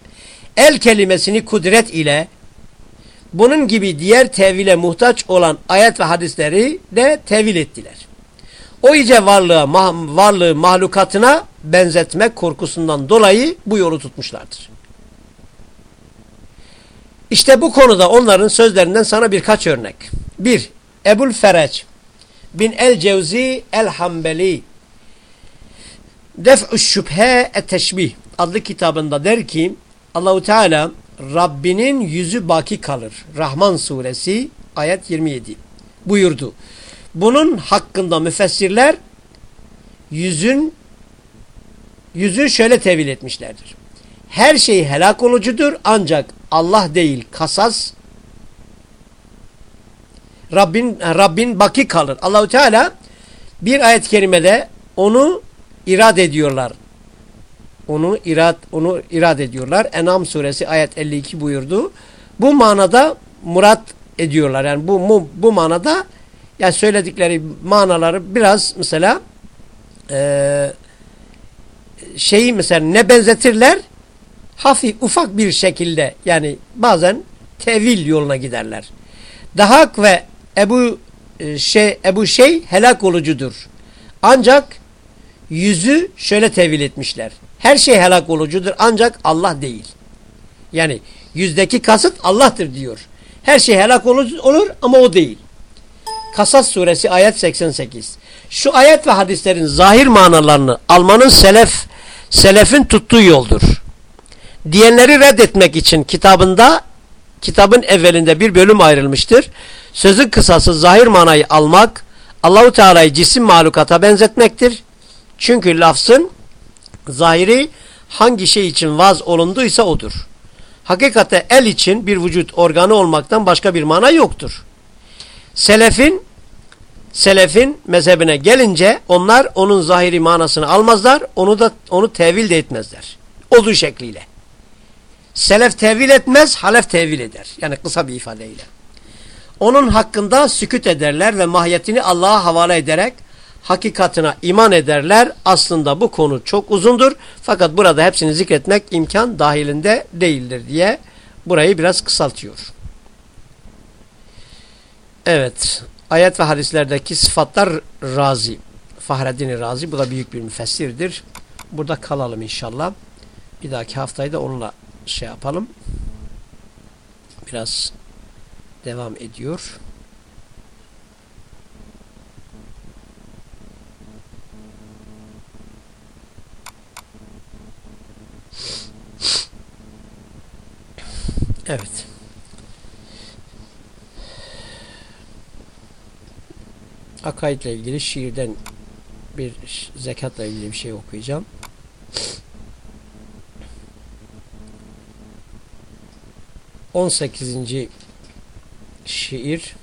el kelimesini kudret ile bunun gibi diğer tevile muhtaç olan ayet ve hadisleri de tevil ettiler. O iyice varlığa, mah varlığı mahlukatına benzetmek korkusundan dolayı bu yolu tutmuşlardır. İşte bu konuda onların sözlerinden sana birkaç örnek. Bir, Ebul Fereç bin El Cevzi El Hambeli Def'ü Şüphe Et-Teşbih adlı kitabında der ki Allahu Teala Rabbinin yüzü baki kalır. Rahman suresi ayet 27 buyurdu. Bunun hakkında müfessirler yüzün yüzü şöyle tevil etmişlerdir. Her şey helak olucudur ancak Allah değil kasas Rabbin Rabbin baki kalır. Allahu Teala bir ayet-i kerimede onu irad ediyorlar. Onu irad onu irad ediyorlar. Enam suresi ayet 52 buyurdu. Bu manada murat ediyorlar. Yani bu bu, bu manada yani söyledikleri manaları biraz mesela e, şeyi mesela ne benzetirler? Hafif ufak bir şekilde yani bazen tevil yoluna giderler. Dahak ve Ebu e, şey Ebu şey helak olucudur. Ancak yüzü şöyle tevil etmişler. Her şey helak olucudur ancak Allah değil. Yani yüzdeki kasıt Allah'tır diyor. Her şey helak olur, ama o değil. Kasas suresi ayet 88. Şu ayet ve hadislerin zahir manalarını almanın selef selefin tuttuğu yoldur. Diyenleri reddetmek için kitabında kitabın evvelinde bir bölüm ayrılmıştır. Sözün kısası zahir manayı almak Allahu Teala'yı cisim mahlukata benzetmektir. Çünkü lafzın zahiri hangi şey için vaz olunduysa odur. Hakikate el için bir vücut organı olmaktan başka bir mana yoktur. Selefin selefin mezhebine gelince onlar onun zahiri manasını almazlar, onu da onu tevil de etmezler. Olduğu şekliyle. Selef tevil etmez, halef tevil eder. Yani kısa bir ifadeyle. Onun hakkında süküt ederler ve mahiyetini Allah'a havale ederek hakikatına iman ederler. Aslında bu konu çok uzundur. Fakat burada hepsini zikretmek imkan dahilinde değildir diye burayı biraz kısaltıyor. Evet. Ayet ve hadislerdeki sıfatlar razi. Fahreddin Razi. Bu da büyük bir müfessirdir. Burada kalalım inşallah. Bir dahaki haftayı da onunla şey yapalım. Biraz devam ediyor. Evet. Akaidle ilgili şiirden bir zekatla ilgili bir şey okuyacağım. On sekizinci şiir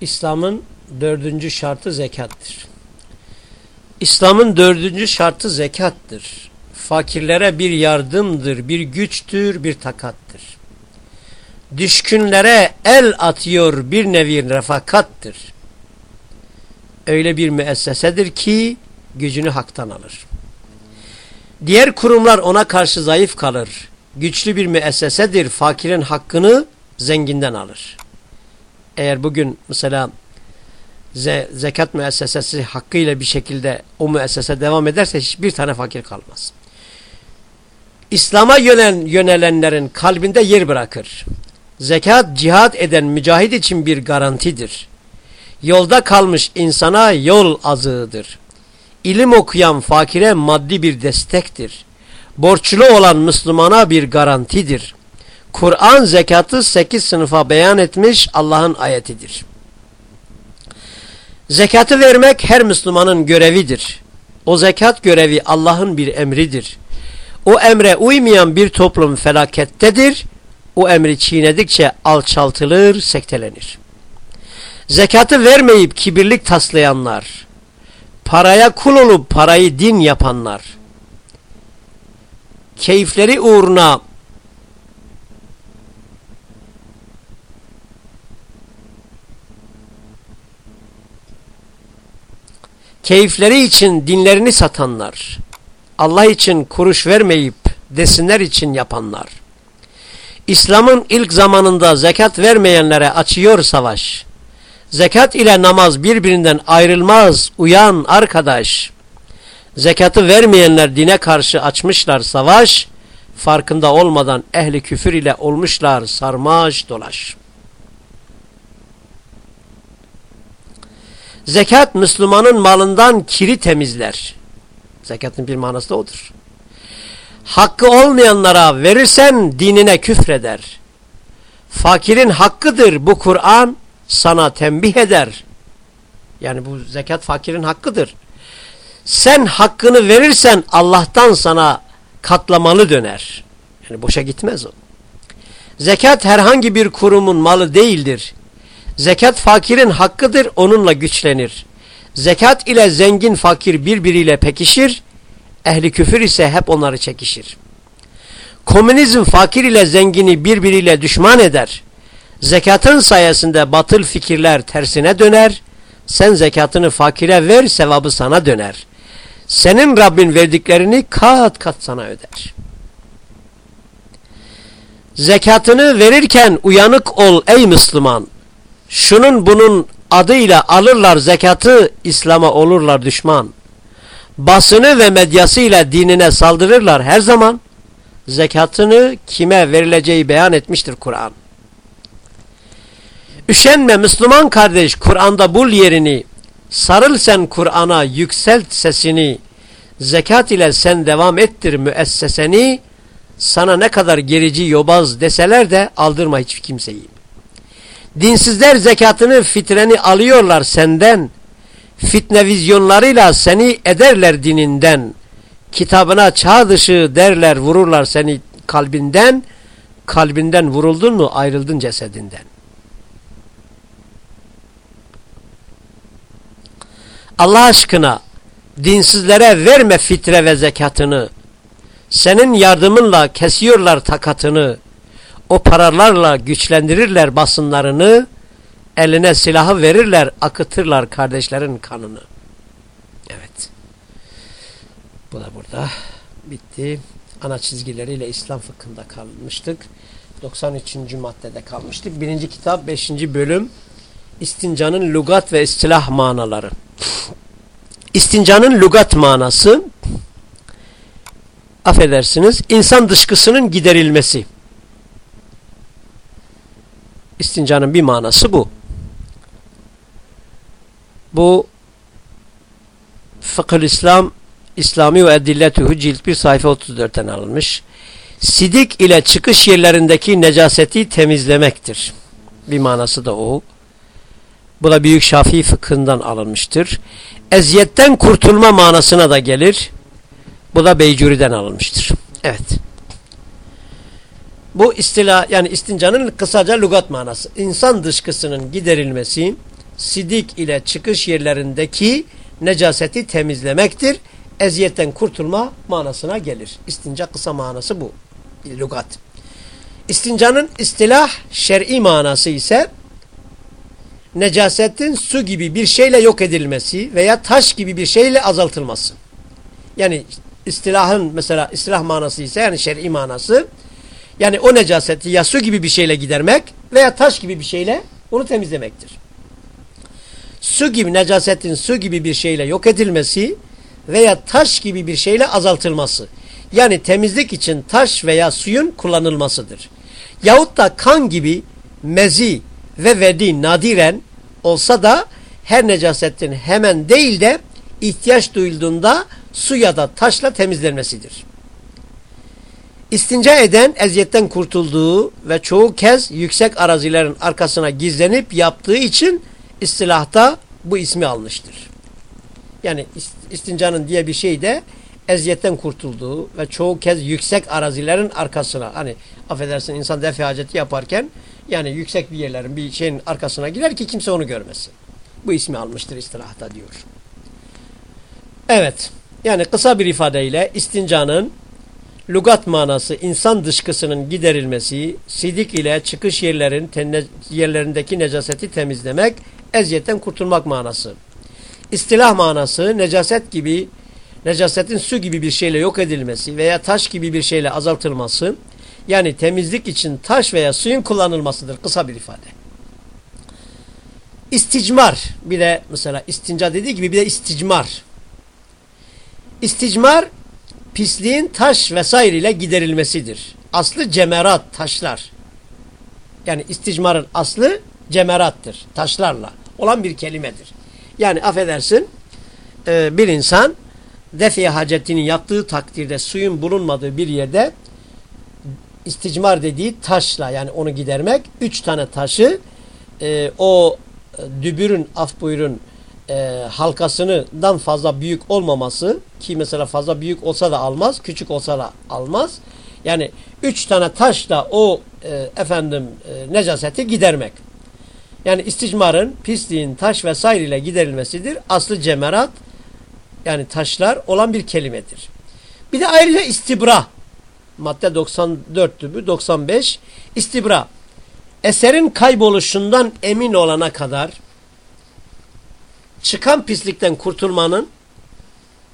İslam'ın dördüncü şartı zekattır. İslam'ın dördüncü şartı zekattır. Fakirlere bir yardımdır, bir güçtür, bir takattır. Düşkünlere el atıyor bir nevi refakattır. Öyle bir müessesedir ki gücünü haktan alır. Diğer kurumlar ona karşı zayıf kalır. Güçlü bir müessesedir, fakirin hakkını zenginden alır. Eğer bugün mesela ze zekat müessesesi hakkıyla bir şekilde o müessese devam ederse hiçbir tane fakir kalmaz. İslam'a yönelen, yönelenlerin kalbinde yer bırakır. Zekat cihad eden mücahit için bir garantidir. Yolda kalmış insana yol azığıdır. İlim okuyan fakire maddi bir destektir. Borçlu olan Müslümana bir garantidir. Kur'an zekatı sekiz sınıfa beyan etmiş Allah'ın ayetidir. Zekatı vermek her Müslümanın görevidir. O zekat görevi Allah'ın bir emridir. O emre uymayan bir toplum felakettedir. O emri çiğnedikçe alçaltılır, sektelenir. Zekatı vermeyip kibirlik taslayanlar, paraya kul olup parayı din yapanlar, keyifleri uğruna keyifleri için dinlerini satanlar, Allah için kuruş vermeyip desinler için yapanlar, İslam'ın ilk zamanında zekat vermeyenlere açıyor savaş. Zekat ile namaz birbirinden ayrılmaz, uyan arkadaş. Zekatı vermeyenler dine karşı açmışlar savaş, farkında olmadan ehli küfür ile olmuşlar sarmaş dolaş. Zekat Müslümanın malından kiri temizler. Zekatın bir manası da odur. Hakkı olmayanlara verirsen dinine küfreder. Fakirin hakkıdır bu Kur'an sana tembih eder. Yani bu zekat fakirin hakkıdır. Sen hakkını verirsen Allah'tan sana katlamalı döner. Yani boşa gitmez o. Zekat herhangi bir kurumun malı değildir. Zekat fakirin hakkıdır, onunla güçlenir. Zekat ile zengin fakir birbiriyle pekişir, ehli küfür ise hep onları çekişir. Komünizm fakir ile zengini birbiriyle düşman eder. Zekatın sayesinde batıl fikirler tersine döner. Sen zekatını fakire ver, sevabı sana döner. Senin Rabbin verdiklerini kat kat sana öder. Zekatını verirken uyanık ol ey Müslüman. Şunun bunun adıyla alırlar zekatı, İslam'a olurlar düşman. Basını ve medyasıyla dinine saldırırlar her zaman. Zekatını kime verileceği beyan etmiştir Kur'an. Üşenme Müslüman kardeş Kur'an'da bul yerini. Sarıl sen Kur'an'a yükselt sesini. Zekat ile sen devam ettir müesseseni. Sana ne kadar gerici yobaz deseler de aldırma hiç kimseyi. Dinsizler zekatını fitreni alıyorlar senden. Fitne vizyonlarıyla seni ederler dininden. Kitabına çağ dışı derler vururlar seni kalbinden. Kalbinden vuruldun mu ayrıldın cesedinden. Allah aşkına dinsizlere verme fitre ve zekatını. senin yardımınla kesiyorlar takatını, o paralarla güçlendirirler basınlarını, eline silahı verirler, akıtırlar kardeşlerin kanını. Evet. Bu da burada bitti. Ana çizgileriyle İslam fıkhında kalmıştık. 93. maddede kalmıştık. Birinci kitap 5. bölüm İstincanın lugat ve istilah manaları. İstincanın lugat manası affedersiniz insan dışkısının giderilmesi. İstincanın bir manası bu. Bu Fıkhül İslam İslami ve Edilletuhu cilt 1 sayfa 34'ten alınmış. Sidik ile çıkış yerlerindeki necaseti temizlemektir. Bir manası da o. Bu da Büyük Şafii fıkhından alınmıştır. Eziyetten kurtulma manasına da gelir. Bu da Beycuri'den alınmıştır. Evet. Bu istila yani istincanın kısaca lugat manası. İnsan dışkısının giderilmesi sidik ile çıkış yerlerindeki necaseti temizlemektir. Eziyetten kurtulma manasına gelir. İstinca kısa manası bu. Lugat. İstincanın istilah şer'i manası ise necasetin su gibi bir şeyle yok edilmesi veya taş gibi bir şeyle azaltılması. Yani istilahın mesela istilah manası ise yani şer'i manası yani o necaseti ya su gibi bir şeyle gidermek veya taş gibi bir şeyle onu temizlemektir. Su gibi necasetin su gibi bir şeyle yok edilmesi veya taş gibi bir şeyle azaltılması. Yani temizlik için taş veya suyun kullanılmasıdır. Yahut da kan gibi mezi ve vedi nadiren olsa da her necasetin hemen değil de ihtiyaç duyulduğunda su ya da taşla temizlenmesidir. İstinca eden eziyetten kurtulduğu ve çoğu kez yüksek arazilerin arkasına gizlenip yaptığı için istilahta bu ismi almıştır. Yani istincanın diye bir şey de eziyetten kurtulduğu ve çoğu kez yüksek arazilerin arkasına hani affedersin insan defi haceti yaparken yani yüksek bir yerlerin bir şeyin arkasına girer ki kimse onu görmesin. Bu ismi almıştır istilahta diyor. Evet. Yani kısa bir ifadeyle istincanın lugat manası insan dışkısının giderilmesi, sidik ile çıkış yerlerin yerlerindeki necaseti temizlemek, eziyetten kurtulmak manası. İstilah manası necaset gibi necasetin su gibi bir şeyle yok edilmesi veya taş gibi bir şeyle azaltılması yani temizlik için taş veya suyun kullanılmasıdır. Kısa bir ifade. İsticmar bir de mesela istinca dediği gibi bir de isticmar. İsticmar pisliğin taş vesaire ile giderilmesidir. Aslı cemerat taşlar. Yani isticmarın aslı cemerattır. Taşlarla olan bir kelimedir. Yani affedersin e, bir insan defiye hacetini yaptığı takdirde suyun bulunmadığı bir yerde isticmar dediği taşla yani onu gidermek üç tane taşı e, o e, dübürün af buyurun e, halkasından fazla büyük olmaması ki mesela fazla büyük olsa da almaz küçük olsa da almaz. Yani üç tane taşla o e, efendim e, necaseti gidermek. Yani isticmarın pisliğin taş vesaire ile giderilmesidir. Aslı cemerat yani taşlar olan bir kelimedir. Bir de ayrıca istibra. Madde 94'tü bu 95 istibra. Eserin kayboluşundan emin olana kadar çıkan pislikten kurtulmanın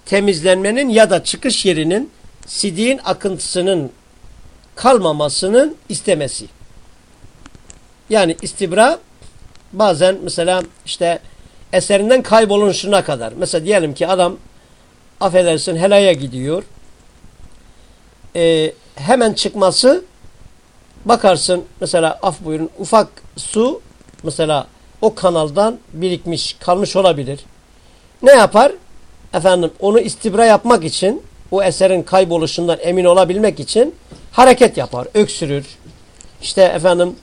temizlenmenin ya da çıkış yerinin sidiğin akıntısının kalmamasının istemesi. Yani istibra bazen mesela işte eserinden kayboluşuna kadar. Mesela diyelim ki adam affedersin helaya gidiyor e, hemen çıkması bakarsın mesela af buyurun ufak su mesela o kanaldan birikmiş kalmış olabilir. Ne yapar? Efendim onu istibra yapmak için o eserin kayboluşundan emin olabilmek için hareket yapar, öksürür. İşte efendim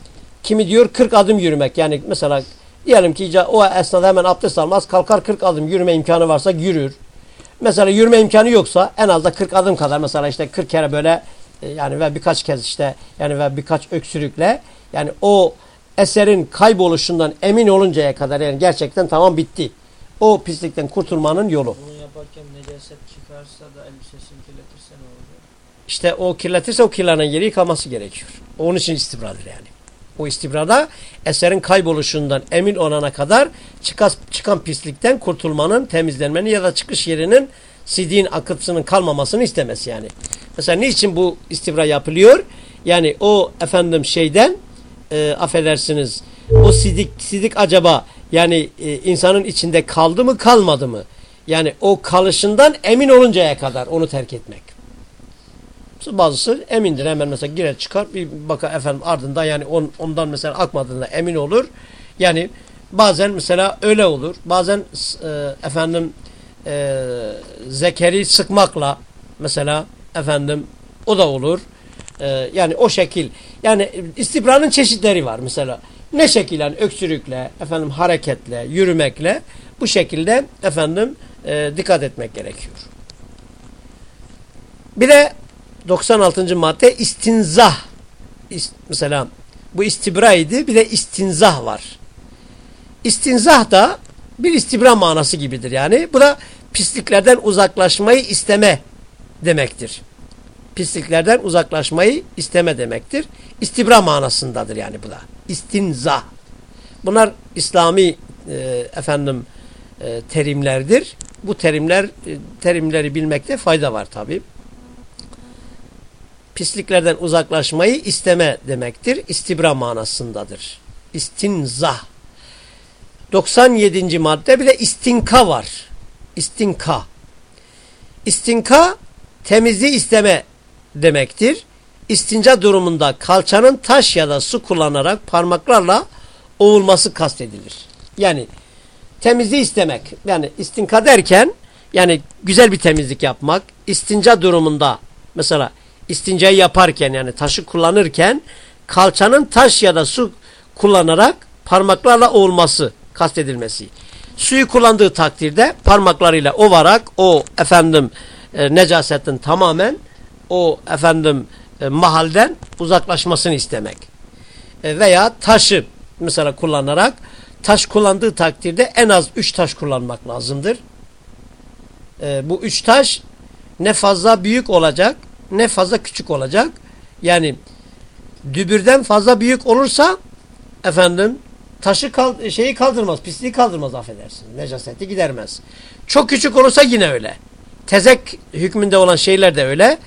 kimi diyor 40 adım yürümek yani mesela diyelim ki o esnada hemen abdest almaz kalkar 40 adım yürüme imkanı varsa yürür. Mesela yürüme imkanı yoksa en az da 40 adım kadar mesela işte 40 kere böyle e, yani ve birkaç kez işte yani ve birkaç öksürükle yani o eserin kayboluşundan emin oluncaya kadar yani gerçekten tamam bitti. O pislikten kurtulmanın yolu. Bunu yaparken necaset çıkarsa da elbisesini kirletirse ne olacak? işte o kirletirse o kirlenen yeri yıkaması gerekiyor. Onun için istibradır yani. O istibrada eserin kayboluşundan emin olana kadar çıkan, çıkan pislikten kurtulmanın, temizlenmenin ya da çıkış yerinin sidiğin akıntısının kalmamasını istemez yani. Mesela niçin bu istibra yapılıyor? Yani o efendim şeyden e, affedersiniz o sidik sidik acaba yani e, insanın içinde kaldı mı kalmadı mı? Yani o kalışından emin oluncaya kadar onu terk etmek. Bazısı emindir hemen mesela girer çıkar bir bakar efendim ardından yani on, ondan mesela akmadığında emin olur. Yani bazen mesela öyle olur. Bazen e, efendim e, zekeri sıkmakla mesela efendim o da olur. E, yani o şekil yani istibranın çeşitleri var mesela. Ne şekil yani öksürükle, efendim hareketle, yürümekle bu şekilde efendim e, dikkat etmek gerekiyor. Bir de 96. madde istinzah. İst, mesela bu istibraydı bir de istinzah var. İstinzah da bir istibra manası gibidir yani. Bu da pisliklerden uzaklaşmayı isteme demektir. Pisliklerden uzaklaşmayı isteme demektir. İstibra manasındadır yani bu da. İstinzah. Bunlar İslami e, efendim e, terimlerdir. Bu terimler e, terimleri bilmekte fayda var tabi. Pisliklerden uzaklaşmayı isteme demektir. İstibra manasındadır. İstinzah. 97. madde bir de istinka var. İstinka. İstinka temizliği isteme demektir. İstinca durumunda kalçanın taş ya da su kullanarak parmaklarla ovulması kastedilir. Yani temizliği istemek. Yani istinka derken yani güzel bir temizlik yapmak. İstinca durumunda mesela istincayı yaparken yani taşı kullanırken kalçanın taş ya da su kullanarak parmaklarla ovulması kastedilmesi. Suyu kullandığı takdirde parmaklarıyla ovarak o efendim e, necasetin tamamen o efendim e, mahalden uzaklaşmasını istemek. E, veya taşı mesela kullanarak taş kullandığı takdirde en az üç taş kullanmak lazımdır. E, bu üç taş ne fazla büyük olacak ne fazla küçük olacak. Yani dübürden fazla büyük olursa efendim taşı kal şeyi kaldırmaz, pisliği kaldırmaz affedersin. Necaseti gidermez. Çok küçük olursa yine öyle. Tezek hükmünde olan şeyler de öyle.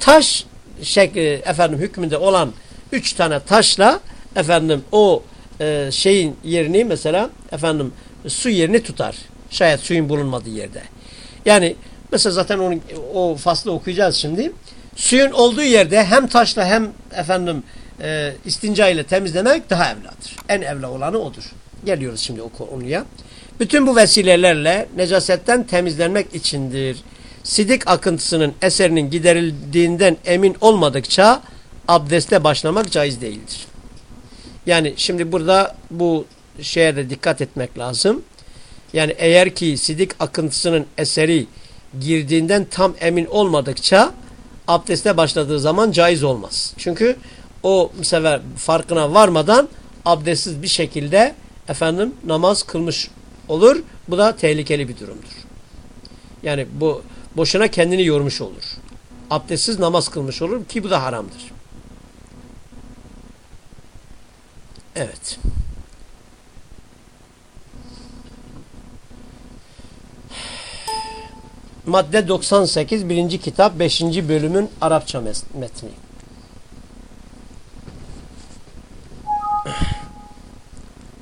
Taş şekli efendim hükmünde olan üç tane taşla efendim o e, şeyin yerini mesela efendim su yerini tutar. Şayet suyun bulunmadığı yerde. Yani mesela zaten onu, o faslı okuyacağız şimdi. Suyun olduğu yerde hem taşla hem efendim e, istinca ile temizlemek daha evladır. En evla olanı odur. Geliyoruz şimdi o konuya. Bütün bu vesilelerle necasetten temizlenmek içindir. Sidik akıntısının eserinin giderildiğinden emin olmadıkça abdeste başlamak caiz değildir. Yani şimdi burada bu şeye de dikkat etmek lazım. Yani eğer ki sidik akıntısının eseri girdiğinden tam emin olmadıkça abdeste başladığı zaman caiz olmaz. Çünkü o sefer farkına varmadan abdestsiz bir şekilde efendim namaz kılmış olur. Bu da tehlikeli bir durumdur. Yani bu boşuna kendini yormuş olur. Abdestsiz namaz kılmış olur ki bu da haramdır. Evet. Madde 98 birinci kitap 5. bölümün Arapça metni.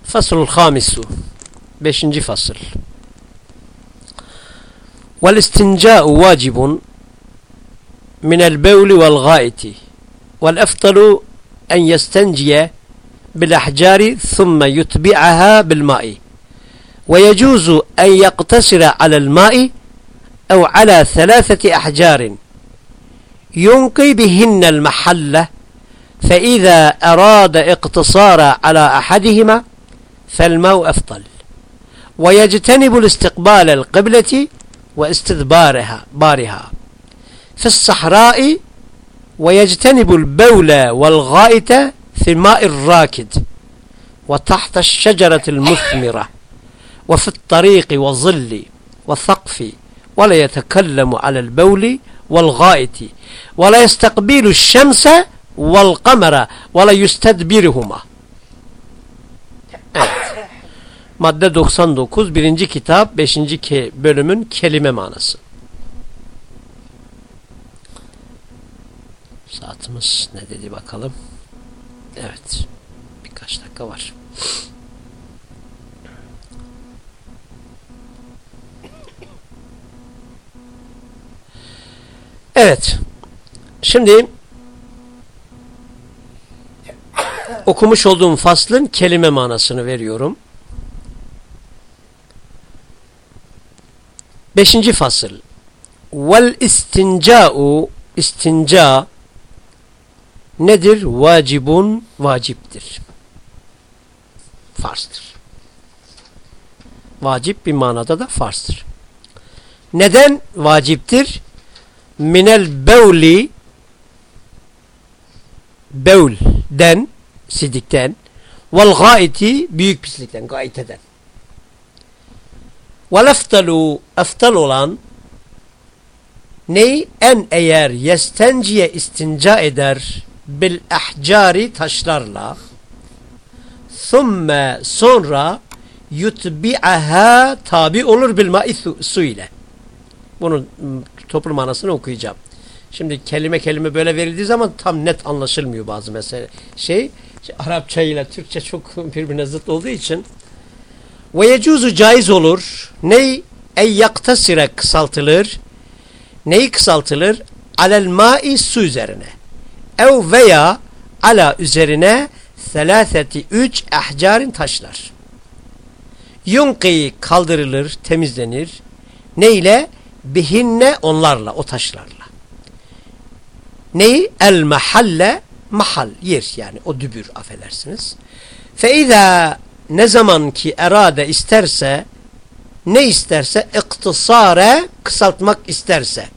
Faslul hamisu. Beşinci fasıl. والاستنجاء واجب من البول والغائط والأفضل أن يستنجي بالأحجار ثم يتبعها بالماء ويجوز أن يقتصر على الماء أو على ثلاثة أحجار ينقي بهن المحلة فإذا أراد اقتصار على أحدهما فالماء أفضل. ويجتنب الاستقبال القبلة واستدبارها بارها. في الصحراء ويجتنب البول والغائط في الماء الراكد وتحت الشجرة المثمرة وفي الطريق والظل والثقف ولا يتكلم على البول والغائط ولا يستقبل الشمس والقمر ولا يستدبرهما. Madde 99 birinci kitap 5. Ke bölümün kelime manası. Saatimiz ne dedi bakalım. Evet. Birkaç dakika var. Evet. Şimdi okumuş olduğum faslın kelime manasını veriyorum. Beşinci fasıl. Vel istinca'u istinca nedir? Vacibun vaciptir. Farzdır. Vacip bir manada da farzdır. Neden vaciptir? Minel bevli bevlden sidikten vel gaiti büyük pislikten gaiteden vel eftalu eftal olan ney en eğer yestenciye istinca eder bil ahcari taşlarla thumme sonra yutbi'aha tabi olur bil ma'i su, ile. Bunun toplu manasını okuyacağım. Şimdi kelime kelime böyle verildiği zaman tam net anlaşılmıyor bazı mesele. Şey Arapça ile Türkçe çok birbirine zıt olduğu için ve yecuzu caiz olur. Ney? Ey yaktasire kısaltılır. Neyi kısaltılır? Alel ma'i su üzerine. Ev veya ala üzerine selâseti üç ahcarin taşlar. Yunqi kaldırılır, temizlenir. Ne ile? Bihinne onlarla, o taşlarla. Neyi? El mahalle, mahal, yer yani o dübür affedersiniz. Feiza ne zaman ki erade isterse, ne isterse, iktisare kısaltmak isterse.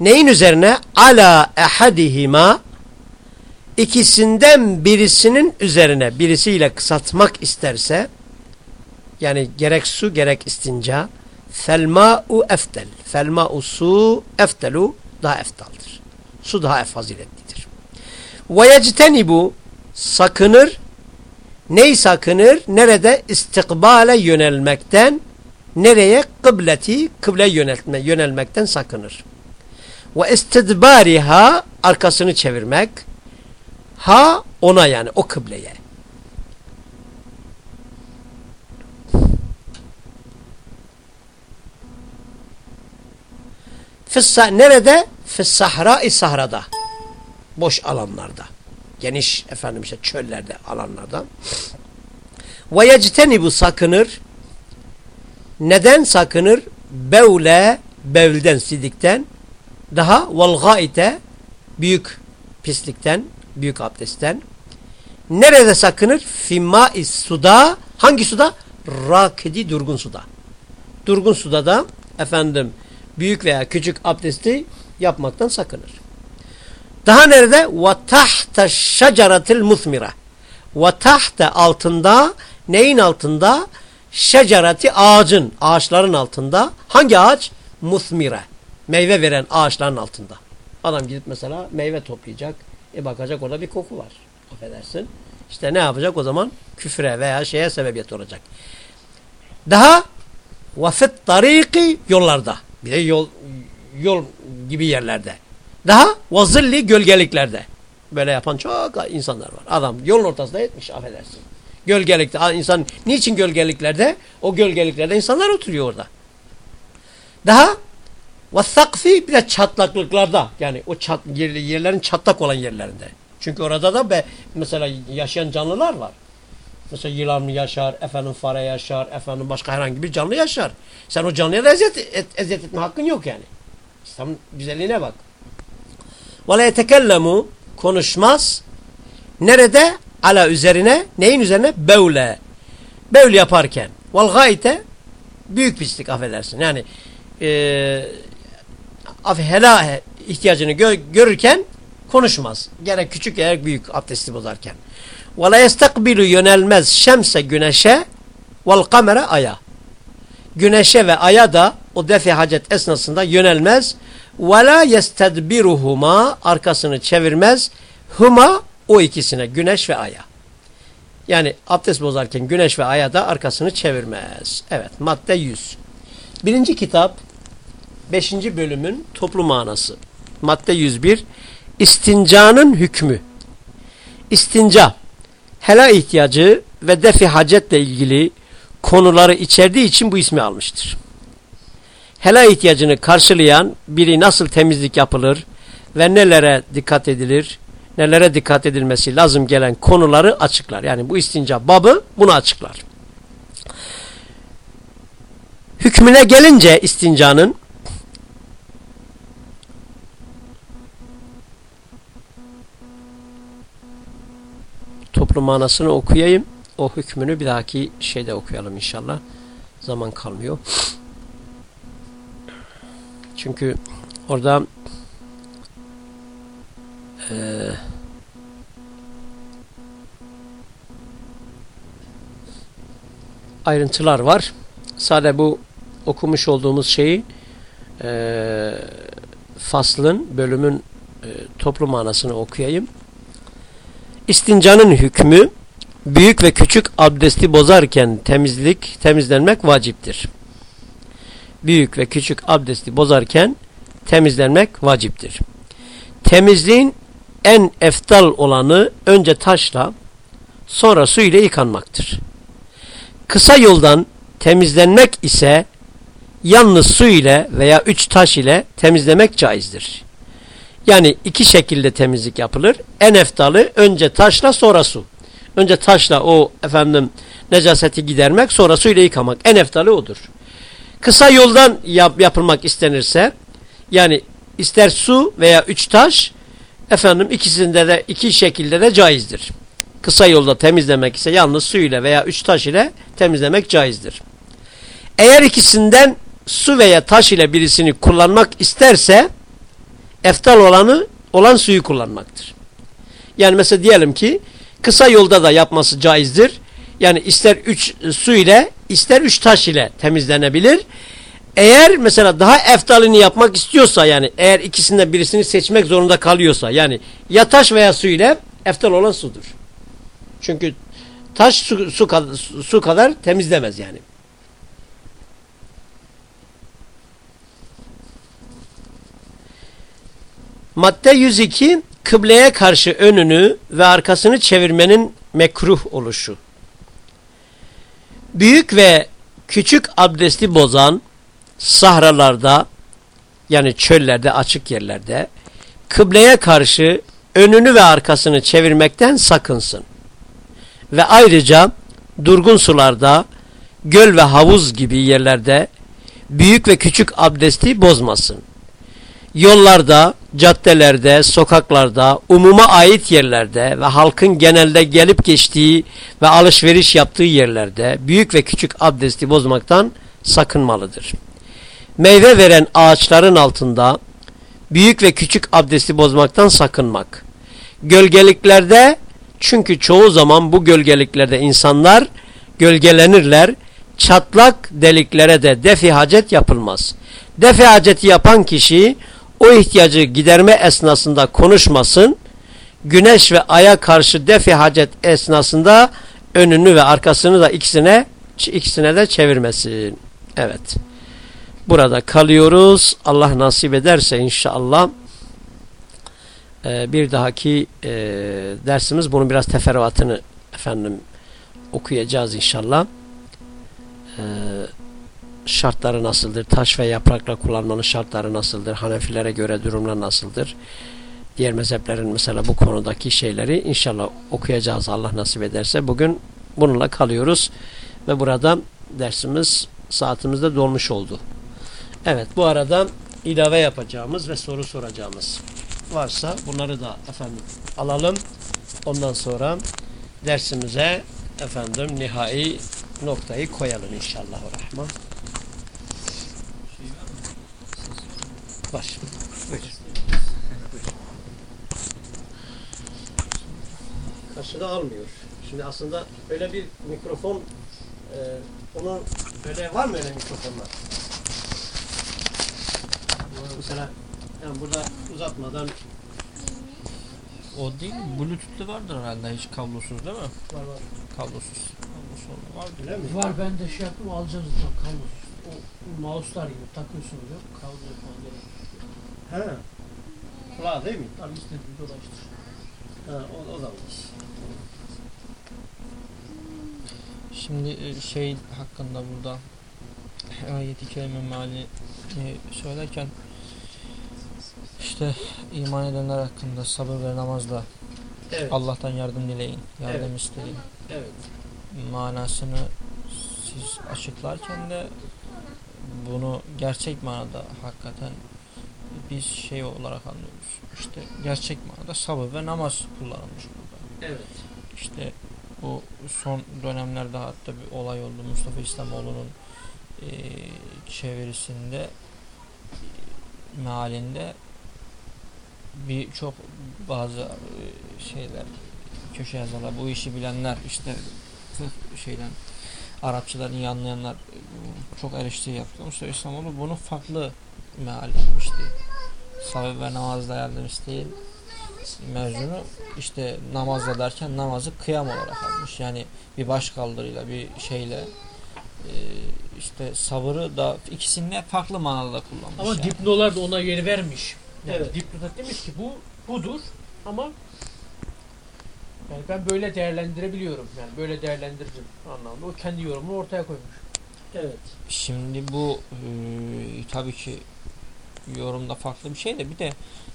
Neyin üzerine? Ala ehadihima ikisinden birisinin üzerine birisiyle kısaltmak isterse yani gerek su gerek istinca felma'u eftel felma'u su eftelu daha eftaldır. Su daha faziletlidir. Ve yectenibu sakınır neyi sakınır? Nerede? istikbale yönelmekten nereye? Kıbleti kıble yöneltme, yönelmekten sakınır. Ve istidbariha arkasını çevirmek ha ona yani o kıbleye. Fissa nerede? Fissahra-i sahrada. Boş alanlarda. Geniş efendim işte çöllerde alanlarda. Ve yectenibu sakınır. Neden sakınır? Bevle bevlden sidikten daha vel gaite büyük pislikten büyük abdestten nerede sakınır? Fimma suda hangi suda? Rakidi durgun suda. Durgun suda da efendim büyük veya küçük abdesti yapmaktan sakınır. Daha nerede? Ve tahta şeceratil musmira. Ve tahta altında neyin altında? Şecerati ağacın, ağaçların altında. Hangi ağaç? Musmira. Meyve veren ağaçların altında. Adam gidip mesela meyve toplayacak. E bakacak orada bir koku var. Affedersin. İşte ne yapacak o zaman? Küfre veya şeye sebebiyet olacak. Daha vafet tariki yollarda. Bir de yol, yol gibi yerlerde. Daha vazilli gölgeliklerde. Böyle yapan çok insanlar var. Adam yolun ortasında etmiş affedersin. Gölgelikte insan niçin gölgeliklerde? O gölgeliklerde insanlar oturuyor orada. Daha ve sakfi bir de çatlaklıklarda yani o çat, yerlerin çatlak olan yerlerinde. Çünkü orada da be, mesela yaşayan canlılar var. Mesela yılan yaşar, efendim fare yaşar, efendim başka herhangi bir canlı yaşar. Sen o canlıya da eziyet, et, eziyet etme hakkın yok yani. İslam'ın güzelliğine bak. Ve la yetekellemu konuşmaz. Nerede? Ala üzerine. Neyin üzerine? Bevle. Bevle yaparken. Vel gayte büyük pislik affedersin. Yani e, af ihtiyacını gö görürken konuşmaz. Gerek küçük gerek büyük abdesti bozarken. Ve la yönelmez şemse güneşe vel aya. Güneşe ve aya da o defi hacet esnasında yönelmez. Ve la yestedbiruhuma arkasını çevirmez. Huma o ikisine güneş ve aya. Yani abdest bozarken güneş ve aya da arkasını çevirmez. Evet madde 100. Birinci kitap 5. bölümün toplu manası. Madde 101. İstincanın hükmü. İstinca, hela ihtiyacı ve defi hacetle ilgili konuları içerdiği için bu ismi almıştır. Hela ihtiyacını karşılayan biri nasıl temizlik yapılır ve nelere dikkat edilir, nelere dikkat edilmesi lazım gelen konuları açıklar. Yani bu istinca babı bunu açıklar. Hükmüne gelince istincanın toplu manasını okuyayım. O hükmünü bir dahaki şeyde okuyalım inşallah. Zaman kalmıyor. Çünkü orada e, ayrıntılar var. Sadece bu okumuş olduğumuz şeyi e, faslın, bölümün e, toplu manasını okuyayım. İstincanın hükmü büyük ve küçük abdesti bozarken temizlik, temizlenmek vaciptir. Büyük ve küçük abdesti bozarken temizlenmek vaciptir. Temizliğin en eftal olanı önce taşla sonra su ile yıkanmaktır. Kısa yoldan temizlenmek ise yalnız su ile veya üç taş ile temizlemek caizdir. Yani iki şekilde temizlik yapılır. En eftalı önce taşla sonra su. Önce taşla o efendim necaseti gidermek sonra suyla yıkamak. En eftalı odur. Kısa yoldan yap, yapılmak istenirse yani ister su veya üç taş efendim ikisinde de iki şekilde de caizdir. Kısa yolda temizlemek ise yalnız su ile veya üç taş ile temizlemek caizdir. Eğer ikisinden su veya taş ile birisini kullanmak isterse eftal olanı olan suyu kullanmaktır. Yani mesela diyelim ki kısa yolda da yapması caizdir. Yani ister üç su ile ister üç taş ile temizlenebilir. Eğer mesela daha eftalini yapmak istiyorsa yani eğer ikisinden birisini seçmek zorunda kalıyorsa yani ya taş veya su ile eftal olan sudur. Çünkü taş su, su, su kadar temizlemez yani. Madde 102 kıbleye karşı önünü ve arkasını çevirmenin mekruh oluşu. Büyük ve küçük abdesti bozan sahralarda yani çöllerde açık yerlerde kıbleye karşı önünü ve arkasını çevirmekten sakınsın. Ve ayrıca durgun sularda göl ve havuz gibi yerlerde büyük ve küçük abdesti bozmasın. Yollarda, caddelerde, sokaklarda, umuma ait yerlerde ve halkın genelde gelip geçtiği ve alışveriş yaptığı yerlerde büyük ve küçük abdesti bozmaktan sakınmalıdır. Meyve veren ağaçların altında büyük ve küçük abdesti bozmaktan sakınmak. Gölgeliklerde çünkü çoğu zaman bu gölgeliklerde insanlar gölgelenirler. Çatlak deliklere de defi hacet yapılmaz. Defi haceti yapan kişi o ihtiyacı giderme esnasında konuşmasın. Güneş ve aya karşı defi hacet esnasında önünü ve arkasını da ikisine ikisine de çevirmesin. Evet. Burada kalıyoruz. Allah nasip ederse inşallah e, bir dahaki e, dersimiz bunun biraz teferruatını efendim okuyacağız inşallah. E, şartları nasıldır? Taş ve yaprakla kullanmanın şartları nasıldır? Hanefilere göre durumlar nasıldır? Diğer mezheplerin mesela bu konudaki şeyleri inşallah okuyacağız Allah nasip ederse. Bugün bununla kalıyoruz ve burada dersimiz saatimizde dolmuş oldu. Evet bu arada ilave yapacağımız ve soru soracağımız varsa bunları da efendim alalım. Ondan sonra dersimize efendim nihai noktayı koyalım inşallah. Rahman. Var. Buyur. Karşıda almıyor. Şimdi aslında öyle bir mikrofon e, onun öyle var mı öyle mikrofonlar? Mesela Yani burada uzatmadan O değil, Bluetooth'lu vardır herhalde hiç kablosuz değil mi? var var. Kablosuz. Kablosuz vardır. Öyle mi? Var ben de şey yaptım alacağım zaten kablosuz. O mouse'lar gibi takıyorsunuz yok. Kablo falan gerek. He. Kulağı değil mi? Tabii istediğin dolaştır. Ha, o, o da var. Şimdi e, şey hakkında burada ayet-i kerime meali e, söylerken işte iman edenler hakkında sabır ve namazla Evet. Allah'tan yardım dileyin, yardım Evet. isteyin Evet. manasını siz açıklarken de bunu gerçek manada hakikaten biz şey olarak anlıyoruz. İşte gerçek manada sabır ve namaz kullanılmış burada. Evet. İşte bu son dönemlerde hatta bir olay oldu. Mustafa İslamoğlu'nun eee çevirisinde mealinde birçok bazı eee, şeyler köşe yazarlar bu işi bilenler işte şeyden Arapçadan iyi anlayanlar eee, çok eleştiri yaptı. Mustafa İslamoğlu bunu farklı meal etmişti. Sabır ve namazla yardım isteyin mevzunu işte namazla derken namazı kıyam olarak almış. Yani bir baş kaldırıyla bir şeyle e, işte sabırı da ikisini de farklı manada kullanmış. Ama yani. dipnolar da ona yer vermiş. Yani Evet. Dipnot demiş ki bu budur ama yani ben böyle değerlendirebiliyorum. Yani böyle değerlendiririm anlamında. O kendi yorumunu ortaya koymuş. Evet. Şimdi bu e, tabii ki yorumda farklı bir şey de bir de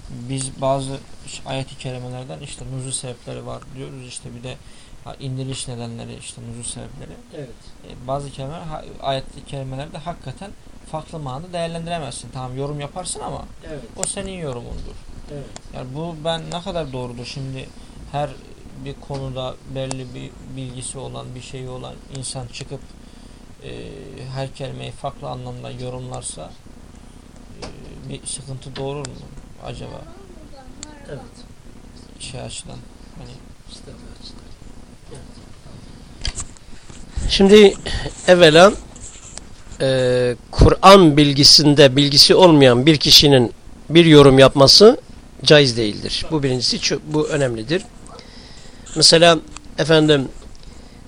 biz bazı ayet-i kerimelerden işte nuzul sebepleri var diyoruz işte bir de indiriliş nedenleri işte nuzul sebepleri Evet. E, bazı kelimeler ayet-i kerimelerde hakikaten farklı manada değerlendiremezsin. Tamam yorum yaparsın ama Evet. o senin yorumundur. Evet. Yani bu ben ne kadar doğrudur şimdi her bir konuda belli bir bilgisi olan bir şeyi olan insan çıkıp e, her kelimeyi farklı anlamda yorumlarsa e, bir sıkıntı doğurur mu acaba Evet. şey açıdan hani Şimdi evvela e, Kur'an bilgisinde bilgisi olmayan bir kişinin bir yorum yapması caiz değildir. Bu birincisi bu önemlidir. Mesela efendim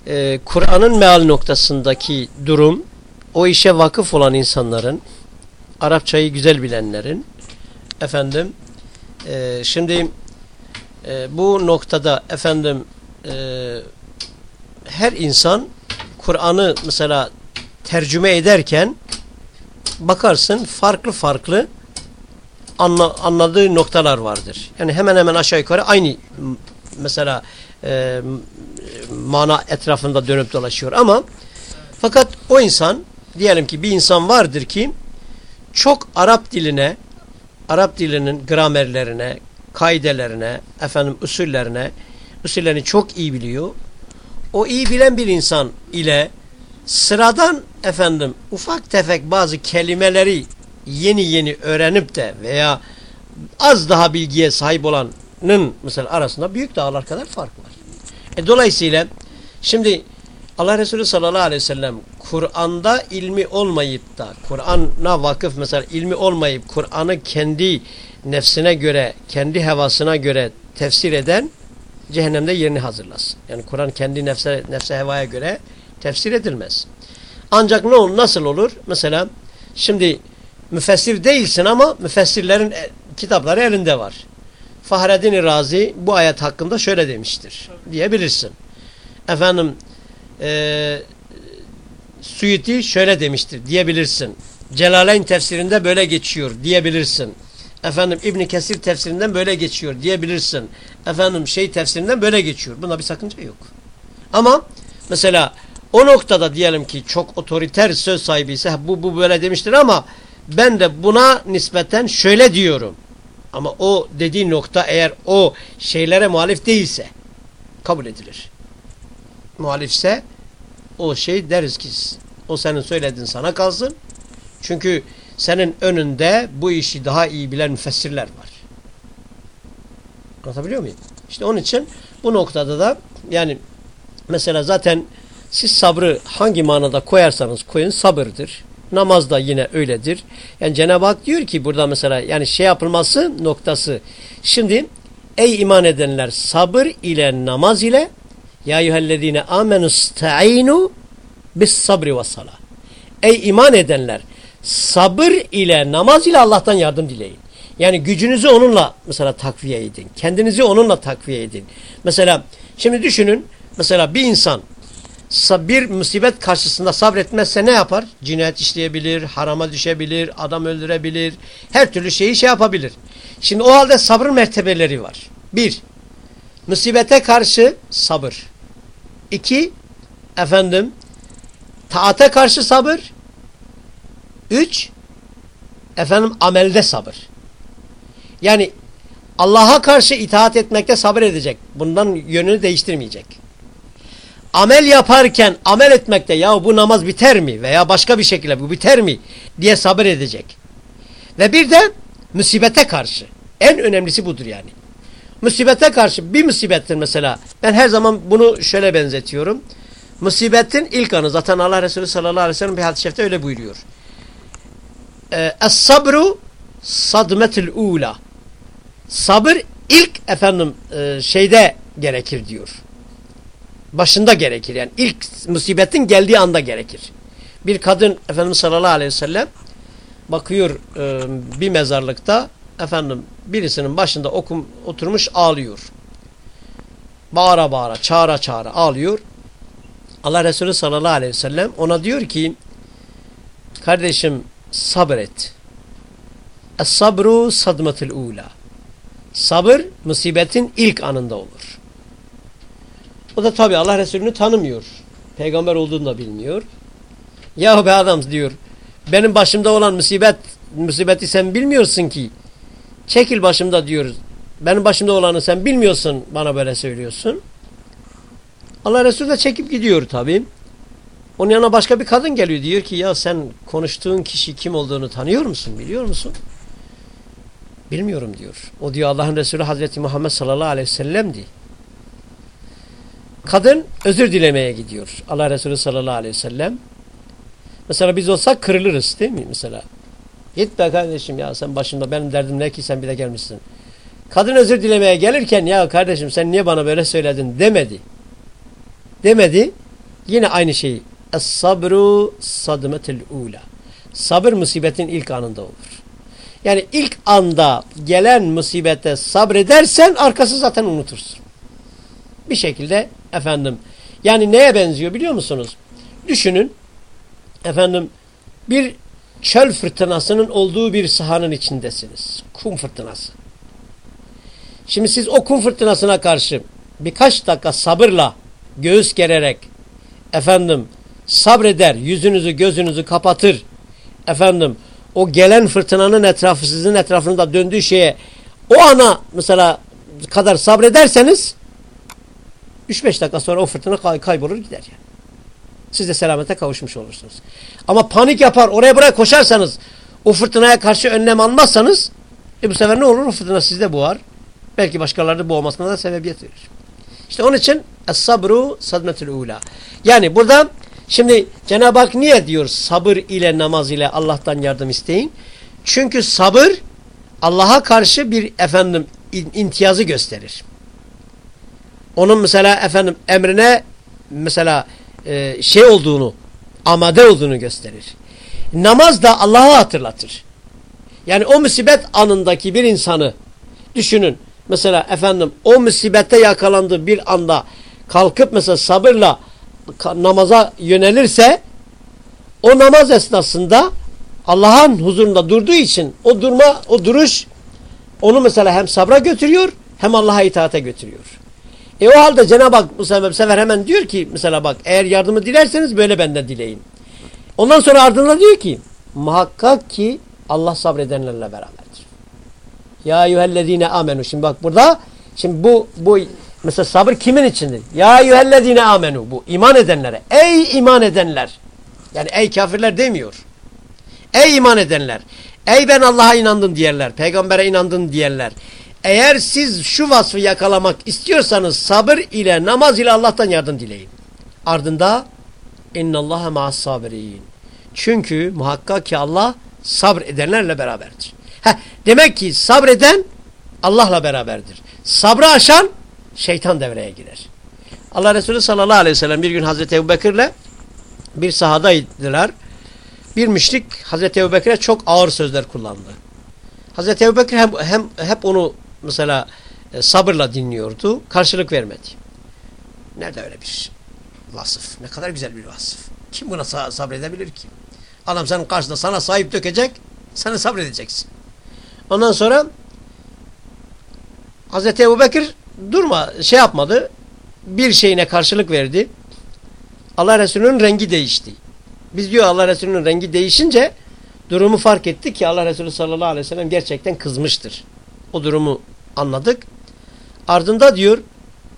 e, Kur'an'ın meal noktasındaki durum o işe vakıf olan insanların Arapçayı güzel bilenlerin efendim e, şimdi e, bu noktada efendim e, her insan Kur'an'ı mesela tercüme ederken bakarsın farklı farklı anla, anladığı noktalar vardır. Yani hemen hemen aşağı yukarı aynı mesela e, mana etrafında dönüp dolaşıyor ama fakat o insan diyelim ki bir insan vardır ki çok Arap diline Arap dilinin gramerlerine, kaidelerine, efendim usullerine, usullerini çok iyi biliyor. O iyi bilen bir insan ile sıradan efendim ufak tefek bazı kelimeleri yeni yeni öğrenip de veya az daha bilgiye sahip olanın mesela arasında büyük dağlar kadar fark var. E, dolayısıyla şimdi Allah Resulü sallallahu aleyhi ve sellem Kur'an'da ilmi olmayıp da Kur'an'a vakıf mesela ilmi olmayıp Kur'an'ı kendi nefsine göre, kendi hevasına göre tefsir eden cehennemde yerini hazırlasın. Yani Kur'an kendi nefse, nefse hevaya göre tefsir edilmez. Ancak ne olur, nasıl olur? Mesela şimdi müfessir değilsin ama müfessirlerin e, kitapları elinde var. Fahreddin Razi bu ayet hakkında şöyle demiştir diyebilirsin. Efendim e, Suyuti şöyle demiştir diyebilirsin. Celaleyn tefsirinde böyle geçiyor diyebilirsin. Efendim İbn Kesir tefsirinden böyle geçiyor diyebilirsin. Efendim şey tefsirinden böyle geçiyor. Bunda bir sakınca yok. Ama mesela o noktada diyelim ki çok otoriter söz sahibi ise bu bu böyle demiştir ama ben de buna nispeten şöyle diyorum. Ama o dediği nokta eğer o şeylere muhalif değilse kabul edilir. Muhalifse o şey deriz ki o senin söylediğin sana kalsın. Çünkü senin önünde bu işi daha iyi bilen müfessirler var. Anlatabiliyor muyum? İşte onun için bu noktada da yani mesela zaten siz sabrı hangi manada koyarsanız koyun sabırdır. Namaz da yine öyledir. Yani Cenab-ı Hak diyor ki burada mesela yani şey yapılması noktası. Şimdi ey iman edenler sabır ile namaz ile ya eyyühellezine amenu sta'inu bis sabri ve salah. Ey iman edenler sabır ile namaz ile Allah'tan yardım dileyin. Yani gücünüzü onunla mesela takviye edin. Kendinizi onunla takviye edin. Mesela şimdi düşünün mesela bir insan bir musibet karşısında sabretmezse ne yapar? Cinayet işleyebilir, harama düşebilir, adam öldürebilir, her türlü şeyi şey yapabilir. Şimdi o halde sabır mertebeleri var. Bir, musibete karşı sabır. İki, efendim, taate karşı sabır. Üç, efendim amelde sabır. Yani Allah'a karşı itaat etmekte sabır edecek. Bundan yönünü değiştirmeyecek. Amel yaparken amel etmekte ya bu namaz biter mi veya başka bir şekilde bu biter mi diye sabır edecek. Ve bir de musibete karşı. En önemlisi budur yani. Musibete karşı bir musibettir mesela. Ben her zaman bunu şöyle benzetiyorum. Musibetin ilk anı zaten Allah Resulü sallallahu aleyhi ve sellem bir hadis-i şerifte öyle buyuruyor. Ee, Es-sabru sadmetil ula. Sabır ilk efendim e, şeyde gerekir diyor. Başında gerekir yani ilk musibetin geldiği anda gerekir. Bir kadın Efendimiz sallallahu aleyhi ve sellem bakıyor e, bir mezarlıkta efendim birisinin başında okum, oturmuş ağlıyor. Bağıra bağıra, çağıra çağıra ağlıyor. Allah Resulü sallallahu aleyhi ve sellem ona diyor ki kardeşim sabret. Es-sabru sadmetil ula. Sabır musibetin ilk anında olur. O da tabi Allah Resulü'nü tanımıyor. Peygamber olduğunu da bilmiyor. Yahu be adam diyor. Benim başımda olan musibet, musibeti sen bilmiyorsun ki. Çekil başımda diyor. Benim başımda olanı sen bilmiyorsun bana böyle söylüyorsun. Allah Resulü de çekip gidiyor tabi. Onun yanına başka bir kadın geliyor diyor ki ya sen konuştuğun kişi kim olduğunu tanıyor musun biliyor musun? Bilmiyorum diyor. O diyor Allah'ın Resulü Hazreti Muhammed sallallahu aleyhi ve sellem'di. Kadın özür dilemeye gidiyor. Allah Resulü sallallahu aleyhi ve sellem. Mesela biz olsak kırılırız değil mi mesela? Git be kardeşim ya sen başımda benim derdim ne ki sen bir de gelmişsin. Kadın özür dilemeye gelirken ya kardeşim sen niye bana böyle söyledin demedi. Demedi. Yine aynı şeyi. Es-sabru sadmetil ula. Sabır musibetin ilk anında olur. Yani ilk anda gelen musibete sabredersen arkası zaten unutursun. Bir şekilde efendim yani neye benziyor biliyor musunuz? Düşünün efendim bir çöl fırtınasının olduğu bir sahanın içindesiniz. Kum fırtınası. Şimdi siz o kum fırtınasına karşı birkaç dakika sabırla göğüs gererek efendim sabreder, yüzünüzü gözünüzü kapatır. Efendim o gelen fırtınanın etrafı sizin etrafında döndüğü şeye o ana mesela kadar sabrederseniz 3-5 dakika sonra o fırtına kay kaybolur gider yani. Siz de selamete kavuşmuş olursunuz. Ama panik yapar oraya buraya koşarsanız o fırtınaya karşı önlem almazsanız e bu sefer ne olur? O fırtına sizde boğar. Belki başkalarını boğmasına da sebebiyet verir. İşte onun için es-sabru sadmetul ula. Yani burada şimdi Cenab-ı Hak niye diyor sabır ile namaz ile Allah'tan yardım isteyin? Çünkü sabır Allah'a karşı bir efendim imtiyazı gösterir. Onun mesela efendim emrine mesela e, şey olduğunu amade olduğunu gösterir. Namaz da Allah'ı hatırlatır. Yani o musibet anındaki bir insanı düşünün. Mesela efendim o musibette yakalandığı bir anda kalkıp mesela sabırla namaza yönelirse o namaz esnasında Allah'ın huzurunda durduğu için o durma, o duruş onu mesela hem sabra götürüyor hem Allah'a itaate götürüyor. E o halde Cenab-ı Hak bu sefer hemen diyor ki mesela bak eğer yardımı dilerseniz böyle benden dileyin. Ondan sonra ardından diyor ki muhakkak ki Allah sabredenlerle beraberdir. Ya eyyühellezine amenu. Şimdi bak burada şimdi bu bu mesela sabır kimin içindir? Ya eyyühellezine amenu. Bu iman edenlere. Ey iman edenler. Yani ey kafirler demiyor. Ey iman edenler. Ey ben Allah'a inandım diyenler. Peygambere inandım diyenler. Eğer siz şu vasfı yakalamak istiyorsanız sabır ile namaz ile Allah'tan yardım dileyin. Ardında innallaha ma'as sabirin. Çünkü muhakkak ki Allah sabredenlerle beraberdir. Heh, demek ki sabreden Allah'la beraberdir. Sabrı aşan şeytan devreye girer. Allah Resulü sallallahu aleyhi ve sellem bir gün Hazreti Ebu Bekir'le bir sahadaydılar. Bir müşrik Hazreti Ebu Bekir'e çok ağır sözler kullandı. Hazreti Ebu Bekir hem, hem hep onu mesela e, sabırla dinliyordu. Karşılık vermedi. Nerede öyle bir vasıf? Ne kadar güzel bir vasıf. Kim buna sa- sabredebilir ki? Adam senin karşında sana sahip dökecek, sen de sabredeceksin. Ondan sonra Hazreti Ebu Bekir durma, şey yapmadı. Bir şeyine karşılık verdi. Allah Resulü'nün rengi değişti. Biz diyor Allah Resulü'nün rengi değişince durumu fark ettik ki Allah Resulü sallallahu aleyhi ve sellem gerçekten kızmıştır. O durumu anladık. Ardında diyor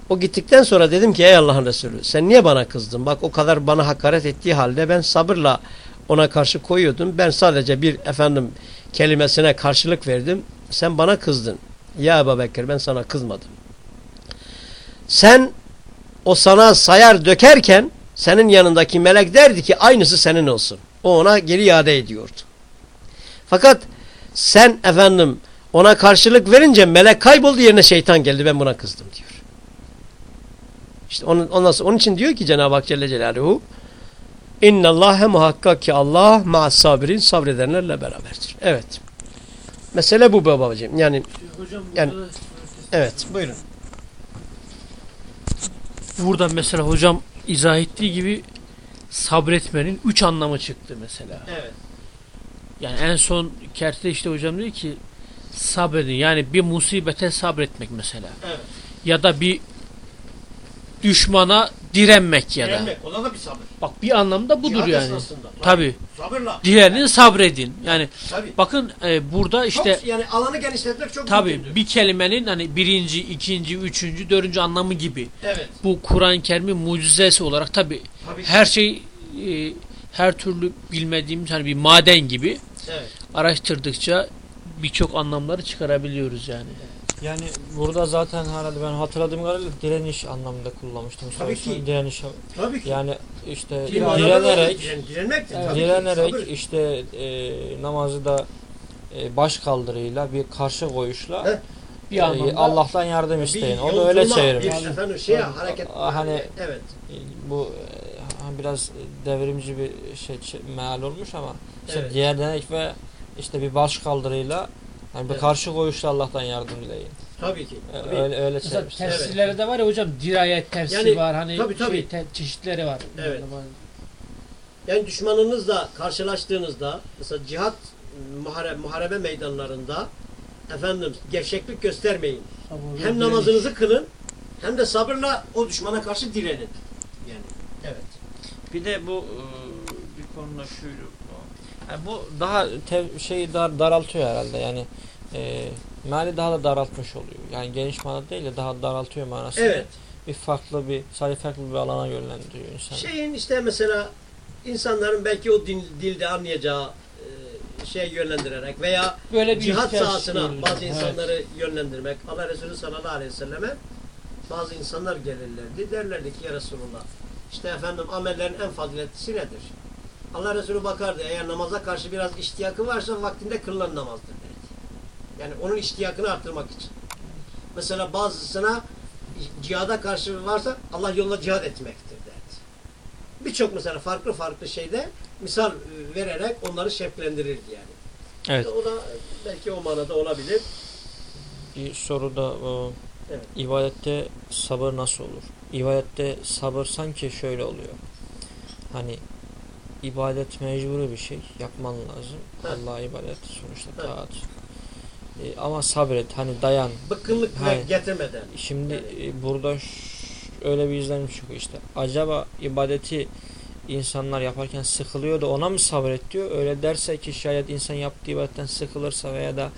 o gittikten sonra dedim ki ey Allah'ın Resulü sen niye bana kızdın? Bak o kadar bana hakaret ettiği halde ben sabırla ona karşı koyuyordum. Ben sadece bir efendim kelimesine karşılık verdim. Sen bana kızdın. Ya Ebu Bekir ben sana kızmadım. Sen o sana sayar dökerken senin yanındaki melek derdi ki aynısı senin olsun. O ona geri iade ediyordu. Fakat sen efendim ona karşılık verince melek kayboldu yerine şeytan geldi ben buna kızdım diyor. İşte onun, ondan sonra, onun için diyor ki Cenab-ı Hak Celle Celaluhu İnne Allah'e muhakkak ki Allah ma'as sabirin sabredenlerle beraberdir. Evet. Mesele bu babacığım. Yani Hocam Yani- evet buyurun. Burada mesela hocam izah ettiği gibi sabretmenin üç anlamı çıktı mesela. Evet. Yani en son kertte işte hocam diyor ki sabredin. Yani bir musibete sabretmek mesela. Evet. Ya da bir düşmana direnmek ya da. o da bir sabır. Bak bir anlamda budur yani. Tabi. Sabırla. Diğerini sabredin. Yani Tabii. bakın e, burada işte çok, yani alanı genişletmek çok tabi mümkündür. bir kelimenin hani birinci, ikinci, üçüncü, dördüncü anlamı gibi. Evet. Bu Kur'an-ı Kerim'in mucizesi olarak tabi her şey e, her türlü bilmediğimiz hani bir maden gibi Evet. araştırdıkça birçok anlamları çıkarabiliyoruz yani. Yani burada zaten herhalde ben hatırladığım kadarıyla direniş anlamında kullanmıştım. Tabii Mustafa. ki. Direniş. Tabii ki. Yani işte Diren- direnerek Diren- direnmektir. Evet. tabii ki. direnerek Sabır. işte e, namazı da e, baş kaldırıyla bir karşı koyuşla He. Bir e, anlamda Allah'tan yardım isteyin. O da öyle çevirmiş. Bir efendim şey Tabii. hareket. Hani- evet. E, Bu e, biraz devrimci bir şey, şey meal olmuş ama işte Evet. direnerek ve işte bir baş kaldırıyla yani bir Evet. karşı koyuşla Allah'tan yardım dileyin. Tabii ki. E, Tabii. Öyle öyle Mesela çevirmiş. tersillerde de var ya hocam dirayet tersi Yani, var hani tabii, tabii. Şey, te- çeşitleri var. Evet. Yani düşmanınızla karşılaştığınızda mesela cihat muhare, muharebe meydanlarında efendim gevşeklik göstermeyin. Sabırlı Hem direniş. namazınızı kılın hem de sabırla o düşmana karşı direnin. Yani evet. Bir de bu e, bir konuda şuydu. Yani bu daha tev, şeyi dar, daraltıyor herhalde yani e, meali daha da daraltmış oluyor. Yani geniş manada değil de daha daraltıyor manasında. Evet. Bir farklı bir sadece farklı bir alana yönlendiriyor insan. Şeyin işte mesela insanların belki o din, dilde anlayacağı e, şey yönlendirerek veya böyle bir cihat sahasına değil. bazı Evet. insanları yönlendirmek. Allah Resulü sallallahu aleyhi ve selleme bazı insanlar gelirlerdi. Derlerdi ki ya Resulullah işte efendim amellerin en faziletlisi nedir? Allah Resulü bakardı eğer namaza karşı biraz iştiyakı varsa vaktinde kılınan namazdır derdi. Yani onun iştiyakını arttırmak için. Mesela bazısına cihada karşı varsa Allah yolunda cihad etmektir derdi. Birçok mesela farklı farklı şeyde misal e, vererek onları şevklendirirdi yani. Evet. O da belki o manada olabilir. Bir soru da o, Evet. ibadette sabır nasıl olur? İbadette sabır sanki şöyle oluyor. Hani ibadet mecburi bir şey. Yapman lazım. Allah'a ibadet sonuçta taat. E, ama sabret hani dayan. Bıkkınlık Hayır. getirmeden. Şimdi Yani- e, burada öyle bir izlenim çıkıyor işte. Acaba ibadeti insanlar yaparken sıkılıyor da ona mı sabret diyor. Öyle derse ki şayet insan yaptığı ibadetten sıkılırsa veya da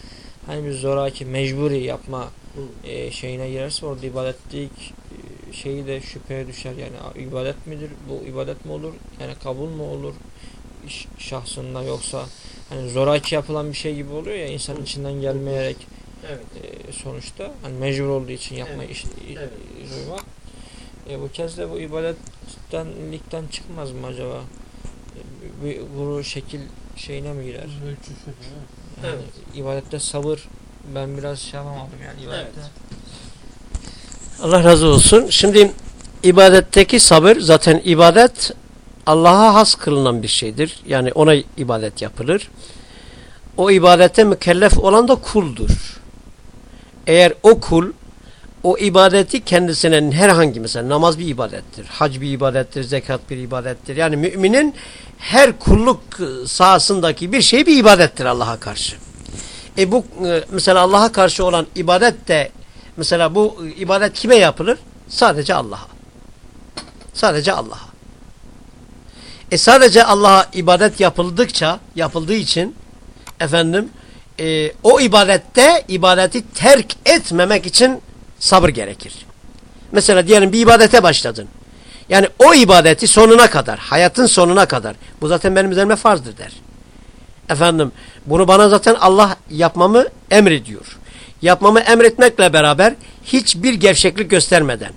hani bir zoraki mecburi yapma Hı. e, şeyine girerse orada ibadetlik e, şeyi de şüpheye düşer. Yani ibadet midir? Bu ibadet mi olur? Yani kabul mu olur? Şahsında yoksa hani zoraki yapılan bir şey gibi oluyor ya insanın içinden gelmeyerek Evet. e, sonuçta hani mecbur olduğu için yapma Evet. iş, Evet. duymak. E, bu kez de bu ibadetten ligden çıkmaz mı acaba? E, bir guru şekil şeyine mi girer? Ölçüsü? Yani Evet. ibadette sabır ben biraz şey yapamadım yani ibadette. Allah razı olsun. Şimdi ibadetteki sabır zaten ibadet Allah'a has kılınan bir şeydir. Yani ona ibadet yapılır. O ibadete mükellef olan da kuldur. Eğer o kul o ibadeti kendisine herhangi mesela namaz bir ibadettir, hac bir ibadettir, zekat bir ibadettir. Yani müminin her kulluk sahasındaki bir şey bir ibadettir Allah'a karşı. E bu e, mesela Allah'a karşı olan ibadet de mesela bu ibadet kime yapılır? Sadece Allah'a. Sadece Allah'a. E sadece Allah'a ibadet yapıldıkça, yapıldığı için efendim e, o ibadette ibadeti terk etmemek için sabır gerekir. Mesela diyelim bir ibadete başladın. Yani o ibadeti sonuna kadar, hayatın sonuna kadar. Bu zaten benim üzerime farzdır der. Efendim bunu bana zaten Allah yapmamı emrediyor. Yapmamı emretmekle beraber hiçbir gevşeklik göstermeden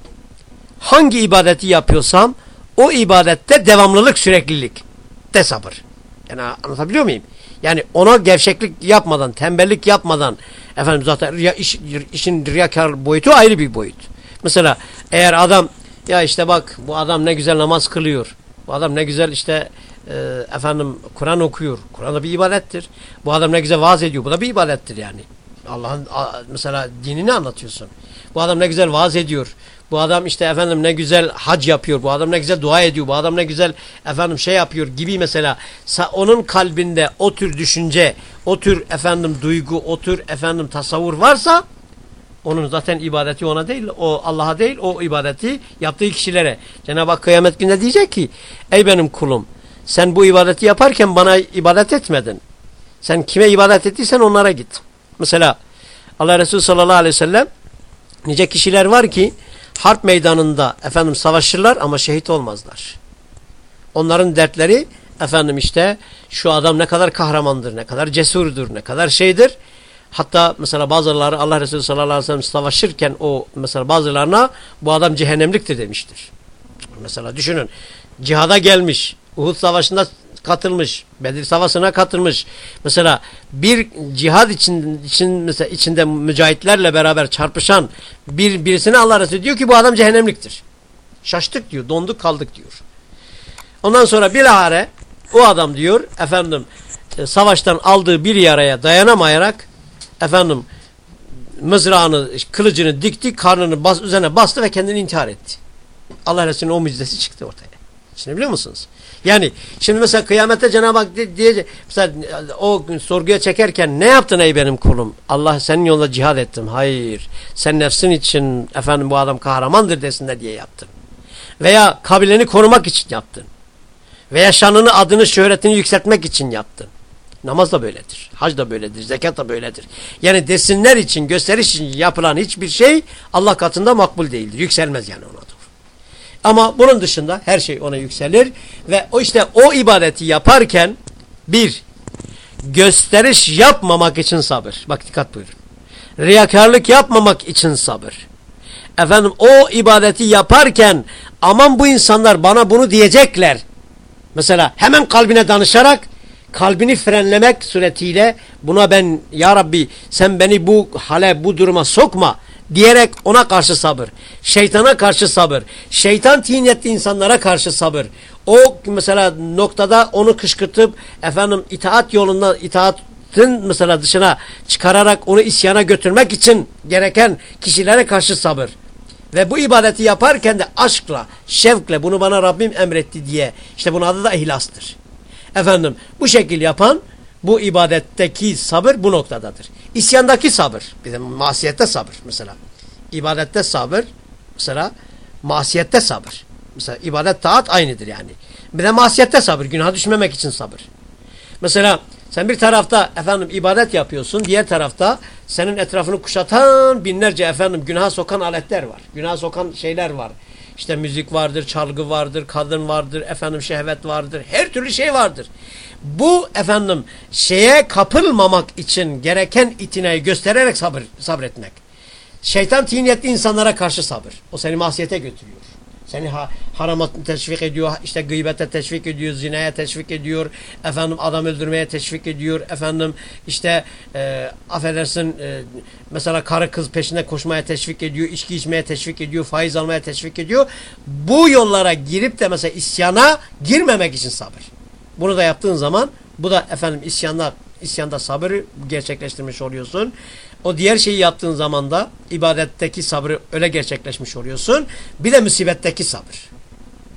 hangi ibadeti yapıyorsam o ibadette devamlılık, süreklilik de sabır. Yani anlatabiliyor muyum? Yani ona gevşeklik yapmadan, tembellik yapmadan efendim zaten riya, iş, işin riyakar boyutu ayrı bir boyut. Mesela eğer adam ya işte bak bu adam ne güzel namaz kılıyor. Bu adam ne güzel işte e, efendim Kur'an okuyor. Kur'an da bir ibadettir. Bu adam ne güzel vaaz ediyor. Bu da bir ibadettir yani. Allah'ın mesela dinini anlatıyorsun. Bu adam ne güzel vaaz ediyor. Bu adam işte efendim ne güzel hac yapıyor. Bu adam ne güzel dua ediyor. Bu adam ne güzel efendim şey yapıyor gibi mesela onun kalbinde o tür düşünce, o tür efendim duygu, o tür efendim tasavvur varsa onun zaten ibadeti ona değil, o Allah'a değil, o ibadeti yaptığı kişilere. Cenab-ı Hak kıyamet günde diyecek ki, ey benim kulum, sen bu ibadeti yaparken bana ibadet etmedin. Sen kime ibadet ettiysen onlara git. Mesela Allah Resulü sallallahu aleyhi ve sellem nice kişiler var ki harp meydanında efendim savaşırlar ama şehit olmazlar. Onların dertleri efendim işte şu adam ne kadar kahramandır, ne kadar cesurdur, ne kadar şeydir. Hatta mesela bazıları Allah Resulü sallallahu aleyhi ve sellem savaşırken o mesela bazılarına bu adam cehennemliktir demiştir. Mesela düşünün cihada gelmiş, Uhud savaşında katılmış, Bedir savaşına katılmış. Mesela bir cihad için, için mesela içinde mücahitlerle beraber çarpışan bir birisine Allah Resulü diyor ki bu adam cehennemliktir. Şaştık diyor, donduk kaldık diyor. Ondan sonra bilahare o adam diyor efendim e, savaştan aldığı bir yaraya dayanamayarak efendim mızrağını, kılıcını dikti, karnını bas, üzerine bastı ve kendini intihar etti. Allah Resulü'nün o müjdesi çıktı ortaya. Şimdi biliyor musunuz? Yani şimdi mesela kıyamette Cenab-ı Hak diyecek, mesela o gün sorguya çekerken ne yaptın ey benim kulum? Allah senin yolunda cihad ettim. Hayır. Sen nefsin için efendim bu adam kahramandır desinler diye yaptın. Veya kabileni korumak için yaptın. Veya şanını, adını, şöhretini yükseltmek için yaptın. Namaz da böyledir. Hac da böyledir. Zekat da böyledir. Yani desinler için, gösteriş için yapılan hiçbir şey Allah katında makbul değildir. Yükselmez yani ona. Ama bunun dışında her şey ona yükselir. Ve o işte o ibadeti yaparken bir, gösteriş yapmamak için sabır. Bak dikkat buyurun. Riyakarlık yapmamak için sabır. Efendim o ibadeti yaparken aman bu insanlar bana bunu diyecekler. Mesela hemen kalbine danışarak kalbini frenlemek suretiyle buna ben ya Rabbi sen beni bu hale bu duruma sokma diyerek ona karşı sabır. Şeytana karşı sabır. Şeytan tinetli insanlara karşı sabır. O mesela noktada onu kışkırtıp efendim itaat yolunda itaatın mesela dışına çıkararak onu isyana götürmek için gereken kişilere karşı sabır. Ve bu ibadeti yaparken de aşkla, şevkle bunu bana Rabbim emretti diye. işte bunun adı da ihlastır. Efendim bu şekil yapan bu ibadetteki sabır bu noktadadır. İsyandaki sabır. Bir de masiyette sabır mesela. İbadette sabır. Mesela masiyette sabır. Mesela ibadet taat aynıdır yani. Bir de masiyette sabır. Günaha düşmemek için sabır. Mesela sen bir tarafta efendim ibadet yapıyorsun. Diğer tarafta senin etrafını kuşatan binlerce efendim günaha sokan aletler var. Günaha sokan şeyler var. İşte müzik vardır, çalgı vardır, kadın vardır, efendim şehvet vardır. Her türlü şey vardır. Bu efendim şeye kapılmamak için gereken itinayı göstererek sabır sabretmek. Şeytan tiniyetli insanlara karşı sabır. O seni masiyete götürüyor. Seni ha, harama teşvik ediyor, işte gıybete teşvik ediyor, zinaya teşvik ediyor, efendim adam öldürmeye teşvik ediyor, efendim işte e, affedersin e, mesela karı kız peşinde koşmaya teşvik ediyor, içki içmeye teşvik ediyor, faiz almaya teşvik ediyor. Bu yollara girip de mesela isyana girmemek için sabır. Bunu da yaptığın zaman bu da efendim isyanda isyanda sabır gerçekleştirmiş oluyorsun. O diğer şeyi yaptığın zaman da ibadetteki sabrı öyle gerçekleşmiş oluyorsun. Bir de musibetteki sabır.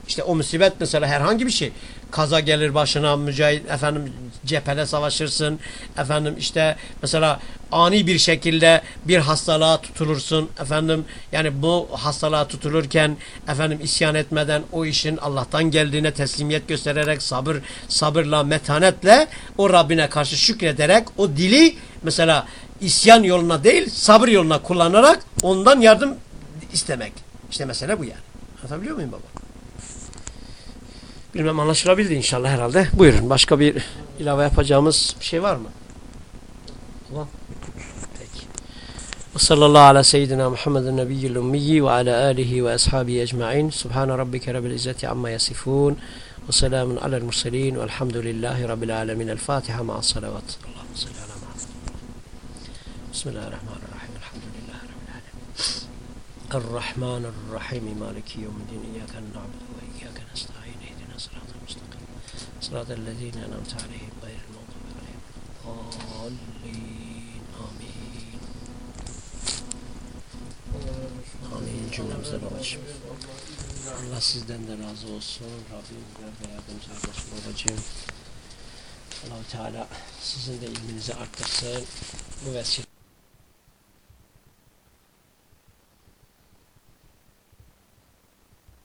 İşte o musibet mesela herhangi bir şey. Kaza gelir başına mücahit efendim cephede savaşırsın. Efendim işte mesela ani bir şekilde bir hastalığa tutulursun. Efendim yani bu hastalığa tutulurken efendim isyan etmeden o işin Allah'tan geldiğine teslimiyet göstererek sabır sabırla metanetle o Rabbine karşı şükrederek o dili mesela isyan yoluna değil sabır yoluna kullanarak ondan yardım istemek. İşte mesele bu yani. Anlatabiliyor muyum baba? Bilmem anlaşılabildi inşallah herhalde. Buyurun başka bir ilave yapacağımız bir şey var mı? Tamam. Peki. Ve sallallahu ala seyyidina Muhammedin nebiyyil ummiyi ve ala alihi ve ashabihi ecma'in. Subhane rabbike rabbil izzeti amma yasifun. Ve selamun alel murselin. Velhamdülillahi rabbil alemin. El Fatiha ma'as salavat. بسم الله الرحمن الرحيم. الحمد لله رب العالمين. الرحمن الرحيم. مالك يوم الدين. إياك نعبد وإياك نستعين. اهدنا الصراط المستقيم. صراط الذين أنعمت عليهم غير المغضوب عليهم ضالين آمين. آمين. جنة مزرعة الله sizden de razı olsun. Rabbim ve beyazımız olsun babacığım. Allah-u Teala sizin de ilminizi arttırsın. Bu vesile